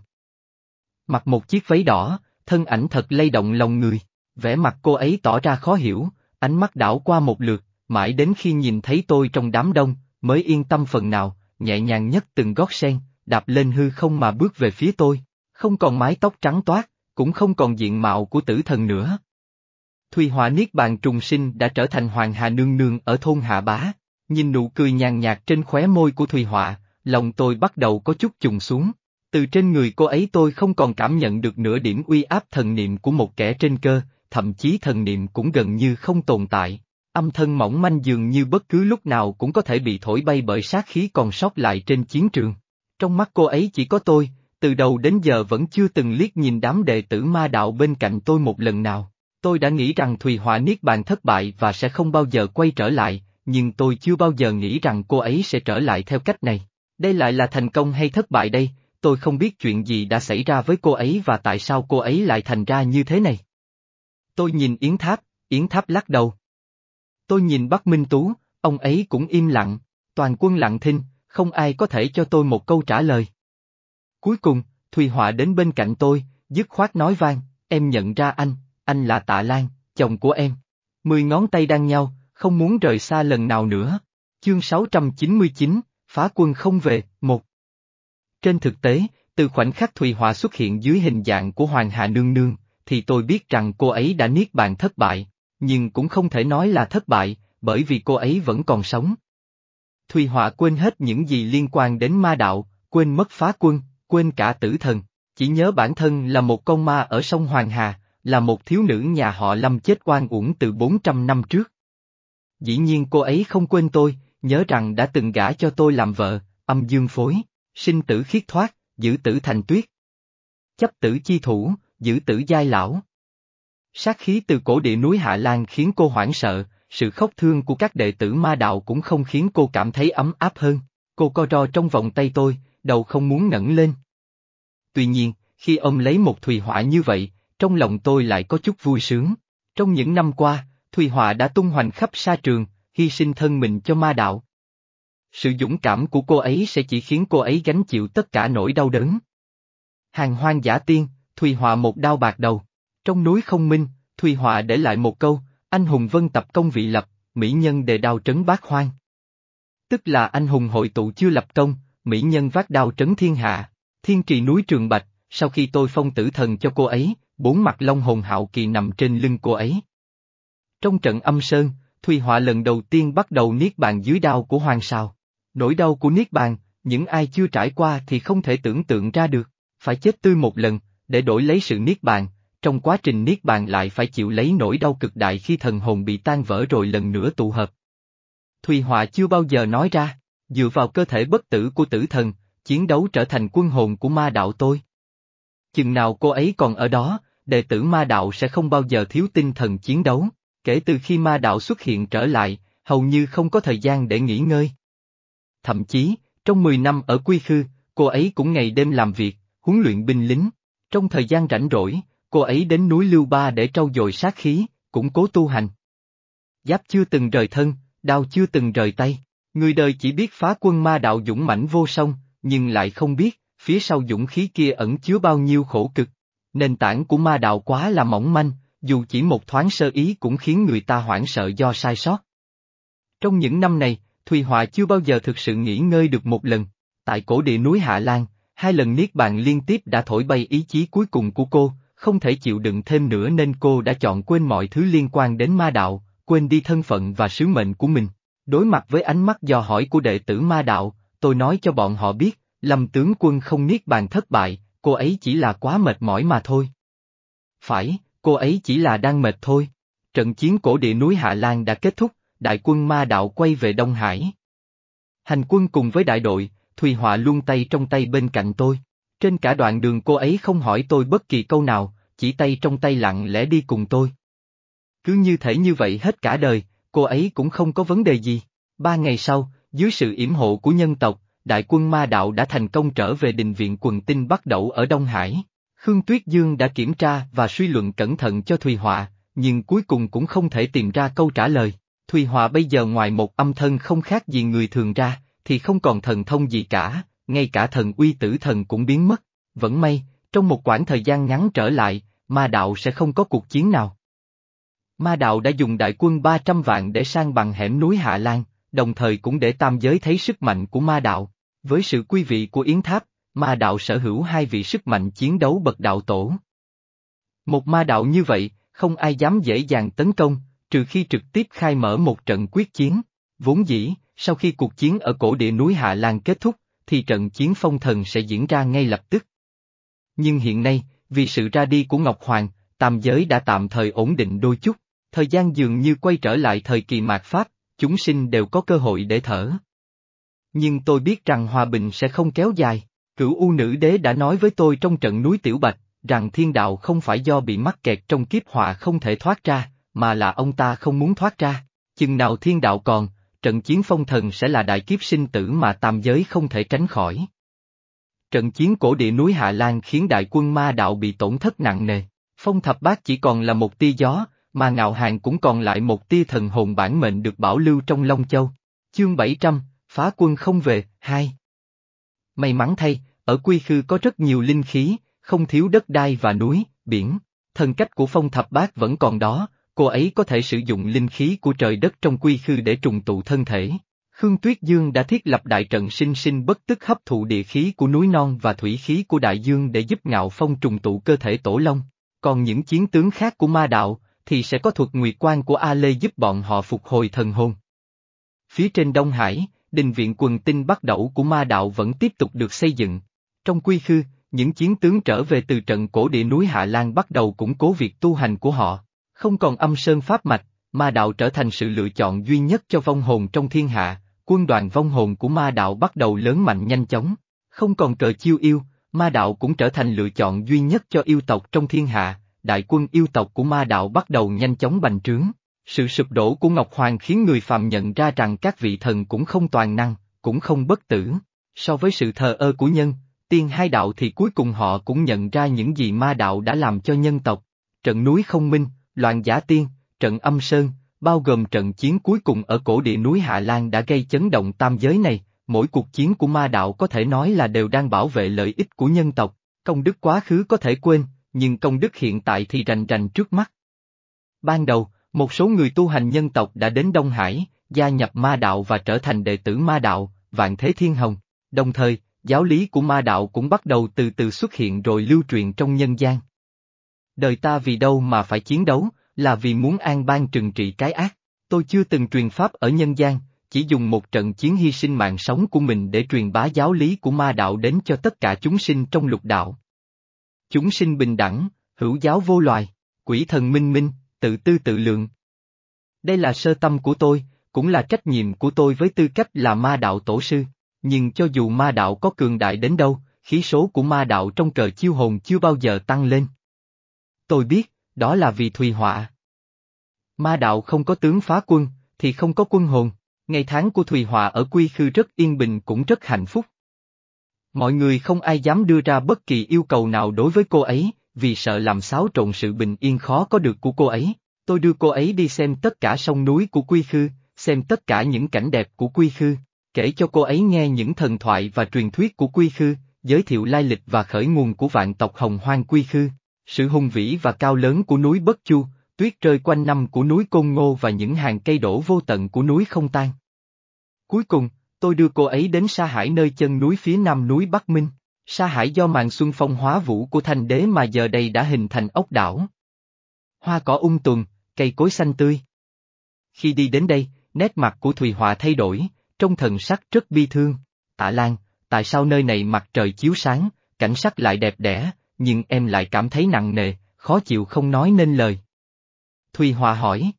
Mặc một chiếc váy đỏ, thân ảnh thật lay động lòng người, vẻ mặt cô ấy tỏ ra khó hiểu, ánh mắt đảo qua một lượt, mãi đến khi nhìn thấy tôi trong đám đông, mới yên tâm phần nào, nhẹ nhàng nhất từng gót sen, đạp lên hư không mà bước về phía tôi, không còn mái tóc trắng toát, cũng không còn diện mạo của tử thần nữa. Thùy Họa Niết Bàn trùng sinh đã trở thành Hoàng Hà Nương Nương ở thôn Hạ Bá, nhìn nụ cười nhàn nhạt trên khóe môi của Thùy Họa, lòng tôi bắt đầu có chút trùng xuống. Từ trên người cô ấy tôi không còn cảm nhận được nửa điểm uy áp thần niệm của một kẻ trên cơ, thậm chí thần niệm cũng gần như không tồn tại. Âm thân mỏng manh dường như bất cứ lúc nào cũng có thể bị thổi bay bởi sát khí còn sót lại trên chiến trường. Trong mắt cô ấy chỉ có tôi, từ đầu đến giờ vẫn chưa từng liếc nhìn đám đệ tử ma đạo bên cạnh tôi một lần nào. Tôi đã nghĩ rằng Thùy Họa Niết Bàn thất bại và sẽ không bao giờ quay trở lại, nhưng tôi chưa bao giờ nghĩ rằng cô ấy sẽ trở lại theo cách này. Đây lại là thành công hay thất bại đây, tôi không biết chuyện gì đã xảy ra với cô ấy và tại sao cô ấy lại thành ra như thế này. Tôi nhìn Yến Tháp, Yến Tháp lắc đầu. Tôi nhìn Bắc Minh Tú, ông ấy cũng im lặng, toàn quân lặng thinh, không ai có thể cho tôi một câu trả lời. Cuối cùng, Thùy Họa đến bên cạnh tôi, dứt khoát nói vang, em nhận ra anh, anh là Tạ Lan, chồng của em. Mười ngón tay đang nhau, không muốn rời xa lần nào nữa. Chương 699, Phá quân không về, một. Trên thực tế, từ khoảnh khắc Thùy Họa xuất hiện dưới hình dạng của Hoàng Hà Nương Nương, thì tôi biết rằng cô ấy đã niết bàn thất bại, nhưng cũng không thể nói là thất bại, bởi vì cô ấy vẫn còn sống. Thùy Họa quên hết những gì liên quan đến ma đạo, quên mất phá quân, quên cả tử thần, chỉ nhớ bản thân là một con ma ở sông Hoàng Hà, là một thiếu nữ nhà họ Lâm chết oan uổng từ 400 năm trước. Dĩ nhiên cô ấy không quên tôi, nhớ rằng đã từng gả cho tôi làm vợ, âm dương phối, sinh tử khiết thoát, giữ tử thành tuyết. Chấp tử chi thủ, giữ tử giai lão. Sát khí từ cổ địa núi Hạ Lan khiến cô hoảng sợ, sự khóc thương của các đệ tử ma đạo cũng không khiến cô cảm thấy ấm áp hơn. Cô co ro trong vòng tay tôi, đầu không muốn ngẩng lên. Tuy nhiên, khi ông lấy một thùy họa như vậy, trong lòng tôi lại có chút vui sướng. Trong những năm qua, Thùy Họa đã tung hoành khắp sa trường, hy sinh thân mình cho ma đạo. Sự dũng cảm của cô ấy sẽ chỉ khiến cô ấy gánh chịu tất cả nỗi đau đớn. Hàng hoang giả tiên, Thùy Họa một đao bạc đầu. Trong núi không minh, Thùy Họa để lại một câu, anh hùng vân tập công vị lập, mỹ nhân đề đao trấn bát hoang. Tức là anh hùng hội tụ chưa lập công, mỹ nhân vác đao trấn thiên hạ, thiên trì núi trường bạch, sau khi tôi phong tử thần cho cô ấy, bốn mặt long hồn hạo kỳ nằm trên lưng cô ấy. Trong trận âm sơn, Thùy Họa lần đầu tiên bắt đầu niết bàn dưới đao của Hoàng sào. Nỗi đau của niết bàn, những ai chưa trải qua thì không thể tưởng tượng ra được, phải chết tươi một lần, để đổi lấy sự niết bàn, trong quá trình niết bàn lại phải chịu lấy nỗi đau cực đại khi thần hồn bị tan vỡ rồi lần nữa tụ hợp. Thùy Họa chưa bao giờ nói ra, dựa vào cơ thể bất tử của tử thần, chiến đấu trở thành quân hồn của ma đạo tôi. Chừng nào cô ấy còn ở đó, đệ tử ma đạo sẽ không bao giờ thiếu tinh thần chiến đấu, kể từ khi ma đạo xuất hiện trở lại, hầu như không có thời gian để nghỉ ngơi. Thậm chí, trong 10 năm ở Quy Khư, cô ấy cũng ngày đêm làm việc, huấn luyện binh lính. Trong thời gian rảnh rỗi, cô ấy đến núi Lưu Ba để trau dồi sát khí, củng cố tu hành. Giáp chưa từng rời thân, đao chưa từng rời tay, người đời chỉ biết phá quân ma đạo dũng mãnh vô song, nhưng lại không biết, phía sau dũng khí kia ẩn chứa bao nhiêu khổ cực. Nền tảng của ma đạo quá là mỏng manh, dù chỉ một thoáng sơ ý cũng khiến người ta hoảng sợ do sai sót. Trong những năm này, Thùy Họa chưa bao giờ thực sự nghỉ ngơi được một lần. Tại cổ địa núi Hạ Lan, hai lần niết bàn liên tiếp đã thổi bay ý chí cuối cùng của cô, không thể chịu đựng thêm nữa nên cô đã chọn quên mọi thứ liên quan đến ma đạo, quên đi thân phận và sứ mệnh của mình. Đối mặt với ánh mắt dò hỏi của đệ tử ma đạo, tôi nói cho bọn họ biết, Lâm tướng quân không niết bàn thất bại, cô ấy chỉ là quá mệt mỏi mà thôi. Phải, cô ấy chỉ là đang mệt thôi. Trận chiến cổ địa núi Hạ Lan đã kết thúc, đại quân ma đạo quay về Đông Hải. Hành quân cùng với đại đội, Thùy Họa luôn tay trong tay bên cạnh tôi. Trên cả đoạn đường cô ấy không hỏi tôi bất kỳ câu nào, chỉ tay trong tay lặng lẽ đi cùng tôi. Cứ như thể như vậy hết cả đời, cô ấy cũng không có vấn đề gì. Ba ngày sau, dưới sự yểm hộ của nhân tộc, đại quân ma đạo đã thành công trở về đình viện quần tinh bắt đậu ở Đông Hải. Khương Tuyết Dương đã kiểm tra và suy luận cẩn thận cho Thùy Họa, nhưng cuối cùng cũng không thể tìm ra câu trả lời. Thùy Họa bây giờ ngoài một âm thân không khác gì người thường ra, thì không còn thần thông gì cả, ngay cả thần uy tử thần cũng biến mất. Vẫn may, trong một quãng thời gian ngắn trở lại, ma đạo sẽ không có cuộc chiến nào. Ma đạo đã dùng đại quân 300 vạn để sang bằng hẻm núi Hạ Lan, đồng thời cũng để tam giới thấy sức mạnh của ma đạo. Với sự quy vị của Yến Tháp, ma đạo sở hữu hai vị sức mạnh chiến đấu bậc đạo tổ. Một ma đạo như vậy, không ai dám dễ dàng tấn công, trừ khi trực tiếp khai mở một trận quyết chiến. Vốn dĩ, sau khi cuộc chiến ở cổ địa núi Hạ Lan kết thúc, thì trận chiến phong thần sẽ diễn ra ngay lập tức. Nhưng hiện nay, vì sự ra đi của Ngọc Hoàng, tam giới đã tạm thời ổn định đôi chút, thời gian dường như quay trở lại thời kỳ mạt Pháp, chúng sinh đều có cơ hội để thở. Nhưng tôi biết rằng hòa bình sẽ không kéo dài, cửu U nữ đế đã nói với tôi trong trận núi Tiểu Bạch, rằng thiên đạo không phải do bị mắc kẹt trong kiếp họa không thể thoát ra, mà là ông ta không muốn thoát ra, chừng nào thiên đạo còn, trận chiến phong thần sẽ là đại kiếp sinh tử mà tam giới không thể tránh khỏi. Trận chiến cổ địa núi Hạ Lan khiến đại quân ma đạo bị tổn thất nặng nề, phong thập bát chỉ còn là một tia gió, mà ngạo hàng cũng còn lại một tia thần hồn bản mệnh được bảo lưu trong Long Châu. Chương 700, phá quân không về, hai. May mắn thay, ở Quy Khư có rất nhiều linh khí, không thiếu đất đai và núi, biển. Thần cách của phong thập bát vẫn còn đó, cô ấy có thể sử dụng linh khí của trời đất trong quy khư để trùng tụ thân thể. Khương Tuyết Dương đã thiết lập đại trận sinh sinh bất tức hấp thụ địa khí của núi non và thủy khí của đại dương để giúp ngạo phong trùng tụ cơ thể tổ long. Còn những chiến tướng khác của ma đạo, thì sẽ có thuật nguyệt quan của A Lê giúp bọn họ phục hồi thần hồn. Phía trên Đông Hải, đình viện quần tinh bắt đầu của ma đạo vẫn tiếp tục được xây dựng. Trong quy khư, những chiến tướng trở về từ trận cổ địa núi Hạ Lan bắt đầu củng cố việc tu hành của họ. Không còn âm sơn pháp mạch, ma đạo trở thành sự lựa chọn duy nhất cho vong hồn trong thiên hạ, quân đoàn vong hồn của ma đạo bắt đầu lớn mạnh nhanh chóng. Không còn cờ chiêu yêu, ma đạo cũng trở thành lựa chọn duy nhất cho yêu tộc trong thiên hạ, đại quân yêu tộc của ma đạo bắt đầu nhanh chóng bành trướng. Sự sụp đổ của Ngọc Hoàng khiến người phàm nhận ra rằng các vị thần cũng không toàn năng, cũng không bất tử. So với sự thờ ơ của nhân, tiên hai đạo thì cuối cùng họ cũng nhận ra những gì ma đạo đã làm cho nhân tộc. Trận núi không minh, loạn giả tiên, trận âm sơn, bao gồm trận chiến cuối cùng ở cổ địa núi Hạ Lan đã gây chấn động tam giới này, mỗi cuộc chiến của ma đạo có thể nói là đều đang bảo vệ lợi ích của nhân tộc. Công đức quá khứ có thể quên, nhưng công đức hiện tại thì rành rành trước mắt. Ban đầu, một số người tu hành nhân tộc đã đến Đông Hải, gia nhập ma đạo và trở thành đệ tử ma đạo, vạn thế thiên hồng. Đồng thời, giáo lý của ma đạo cũng bắt đầu từ từ xuất hiện rồi lưu truyền trong nhân gian. Đời ta vì đâu mà phải chiến đấu, là vì muốn an ban trừng trị cái ác. Tôi chưa từng truyền pháp ở nhân gian, chỉ dùng một trận chiến hy sinh mạng sống của mình để truyền bá giáo lý của ma đạo đến cho tất cả chúng sinh trong lục đạo. Chúng sinh bình đẳng, hữu giáo vô loài, quỷ thần minh minh, tự tư tự lượng. Đây là sơ tâm của tôi, cũng là trách nhiệm của tôi với tư cách là ma đạo tổ sư. Nhưng cho dù ma đạo có cường đại đến đâu, khí số của ma đạo trong cờ chiêu hồn chưa bao giờ tăng lên. Tôi biết, đó là vì Thùy Họa. Ma đạo không có tướng phá quân, thì không có quân hồn, ngày tháng của Thùy Họa ở Quy Khư rất yên bình cũng rất hạnh phúc. Mọi người không ai dám đưa ra bất kỳ yêu cầu nào đối với cô ấy, vì sợ làm xáo trộn sự bình yên khó có được của cô ấy. Tôi đưa cô ấy đi xem tất cả sông núi của Quy Khư, xem tất cả những cảnh đẹp của Quy Khư, kể cho cô ấy nghe những thần thoại và truyền thuyết của Quy Khư, giới thiệu lai lịch và khởi nguồn của vạn tộc Hồng Hoang Quy Khư, sự hùng vĩ và cao lớn của núi Bất Chu, tuyết rơi quanh năm của núi Côn Ngô và những hàng cây đổ vô tận của núi Không Tan. Cuối cùng, tôi đưa cô ấy đến Sa Hải nơi chân núi phía nam núi Bắc Minh. Sa Hải do màn xuân phong hóa vũ của thành đế mà giờ đây đã hình thành ốc đảo. Hoa cỏ um ung tuần, cây cối xanh tươi. Khi đi đến đây, nét mặt của Thùy Họa thay đổi, trong thần sắc rất bi thương. Tạ Lan, tại sao nơi này mặt trời chiếu sáng, cảnh sắc lại đẹp đẽ, nhưng em lại cảm thấy nặng nề, khó chịu không nói nên lời. Thùy Hòa hỏi.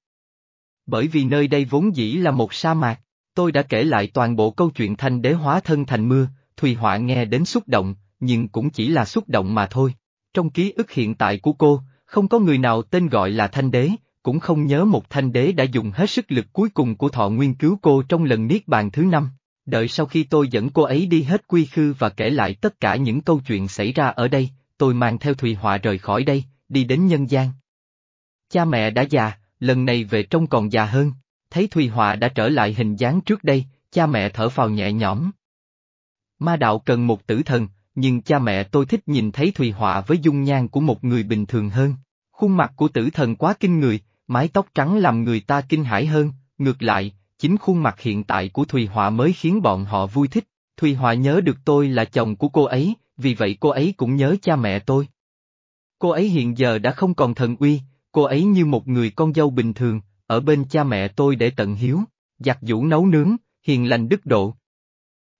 Bởi vì nơi đây vốn dĩ là một sa mạc, tôi đã kể lại toàn bộ câu chuyện thanh đế hóa thân thành mưa, Thùy Họa nghe đến xúc động, nhưng cũng chỉ là xúc động mà thôi. Trong ký ức hiện tại của cô, không có người nào tên gọi là thanh đế, cũng không nhớ một thanh đế đã dùng hết sức lực cuối cùng của thọ nguyên cứu cô trong lần niết bàn thứ năm. Đợi sau khi tôi dẫn cô ấy đi hết quy khư và kể lại tất cả những câu chuyện xảy ra ở đây, tôi mang theo Thùy Họa rời khỏi đây, đi đến nhân gian. Cha mẹ đã già, lần này về trông còn già hơn, thấy Thùy Họa đã trở lại hình dáng trước đây, cha mẹ thở phào nhẹ nhõm. Ma đạo cần một tử thần, nhưng cha mẹ tôi thích nhìn thấy Thùy Họa với dung nhan của một người bình thường hơn. Khuôn mặt của tử thần quá kinh người, mái tóc trắng làm người ta kinh hãi hơn, ngược lại, chính khuôn mặt hiện tại của Thùy Họa mới khiến bọn họ vui thích. Thùy Họa nhớ được tôi là chồng của cô ấy, vì vậy cô ấy cũng nhớ cha mẹ tôi. Cô ấy hiện giờ đã không còn thần uy, cô ấy như một người con dâu bình thường, ở bên cha mẹ tôi để tận hiếu, giặt giũ nấu nướng, hiền lành đức độ.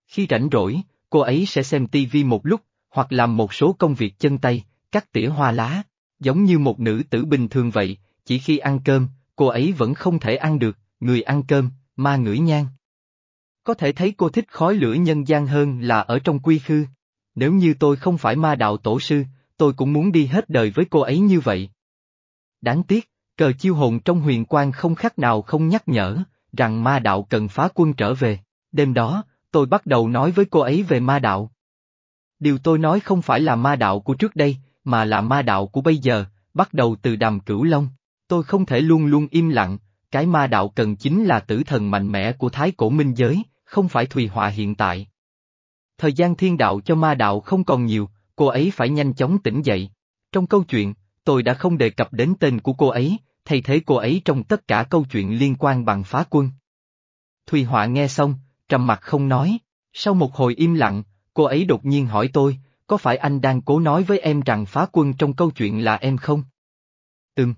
Khi rảnh rỗi, cô ấy sẽ xem tivi một lúc, hoặc làm một số công việc chân tay, cắt tỉa hoa lá, giống như một nữ tử bình thường vậy, chỉ khi ăn cơm, cô ấy vẫn không thể ăn được, người ăn cơm, ma ngửi nhang. Có thể thấy cô thích khói lửa nhân gian hơn là ở trong quy khư. Nếu như tôi không phải ma đạo tổ sư, tôi cũng muốn đi hết đời với cô ấy như vậy. Đáng tiếc, cờ chiêu hồn trong huyền quan không khác nào không nhắc nhở, rằng ma đạo cần phá quân trở về. Đêm đó, tôi bắt đầu nói với cô ấy về ma đạo. Điều tôi nói không phải là ma đạo của trước đây, mà là ma đạo của bây giờ, bắt đầu từ đàm cửu long. Tôi không thể luôn luôn im lặng, cái ma đạo cần chính là tử thần mạnh mẽ của thái cổ minh giới, không phải thùy họa hiện tại. Thời gian thiên đạo cho ma đạo không còn nhiều, cô ấy phải nhanh chóng tỉnh dậy. Trong câu chuyện, tôi đã không đề cập đến tên của cô ấy, thay thế cô ấy trong tất cả câu chuyện liên quan bằng phá quân. Thùy Họa nghe xong, trầm mặt không nói, sau một hồi im lặng, cô ấy đột nhiên hỏi tôi, có phải anh đang cố nói với em rằng phá quân trong câu chuyện là em không? Ừm.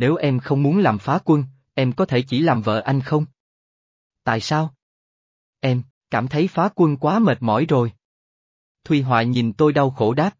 Nếu em không muốn làm phá quân, em có thể chỉ làm vợ anh không? Tại sao? Em, cảm thấy phá quân quá mệt mỏi rồi. Thùy Họa nhìn tôi đau khổ đáp,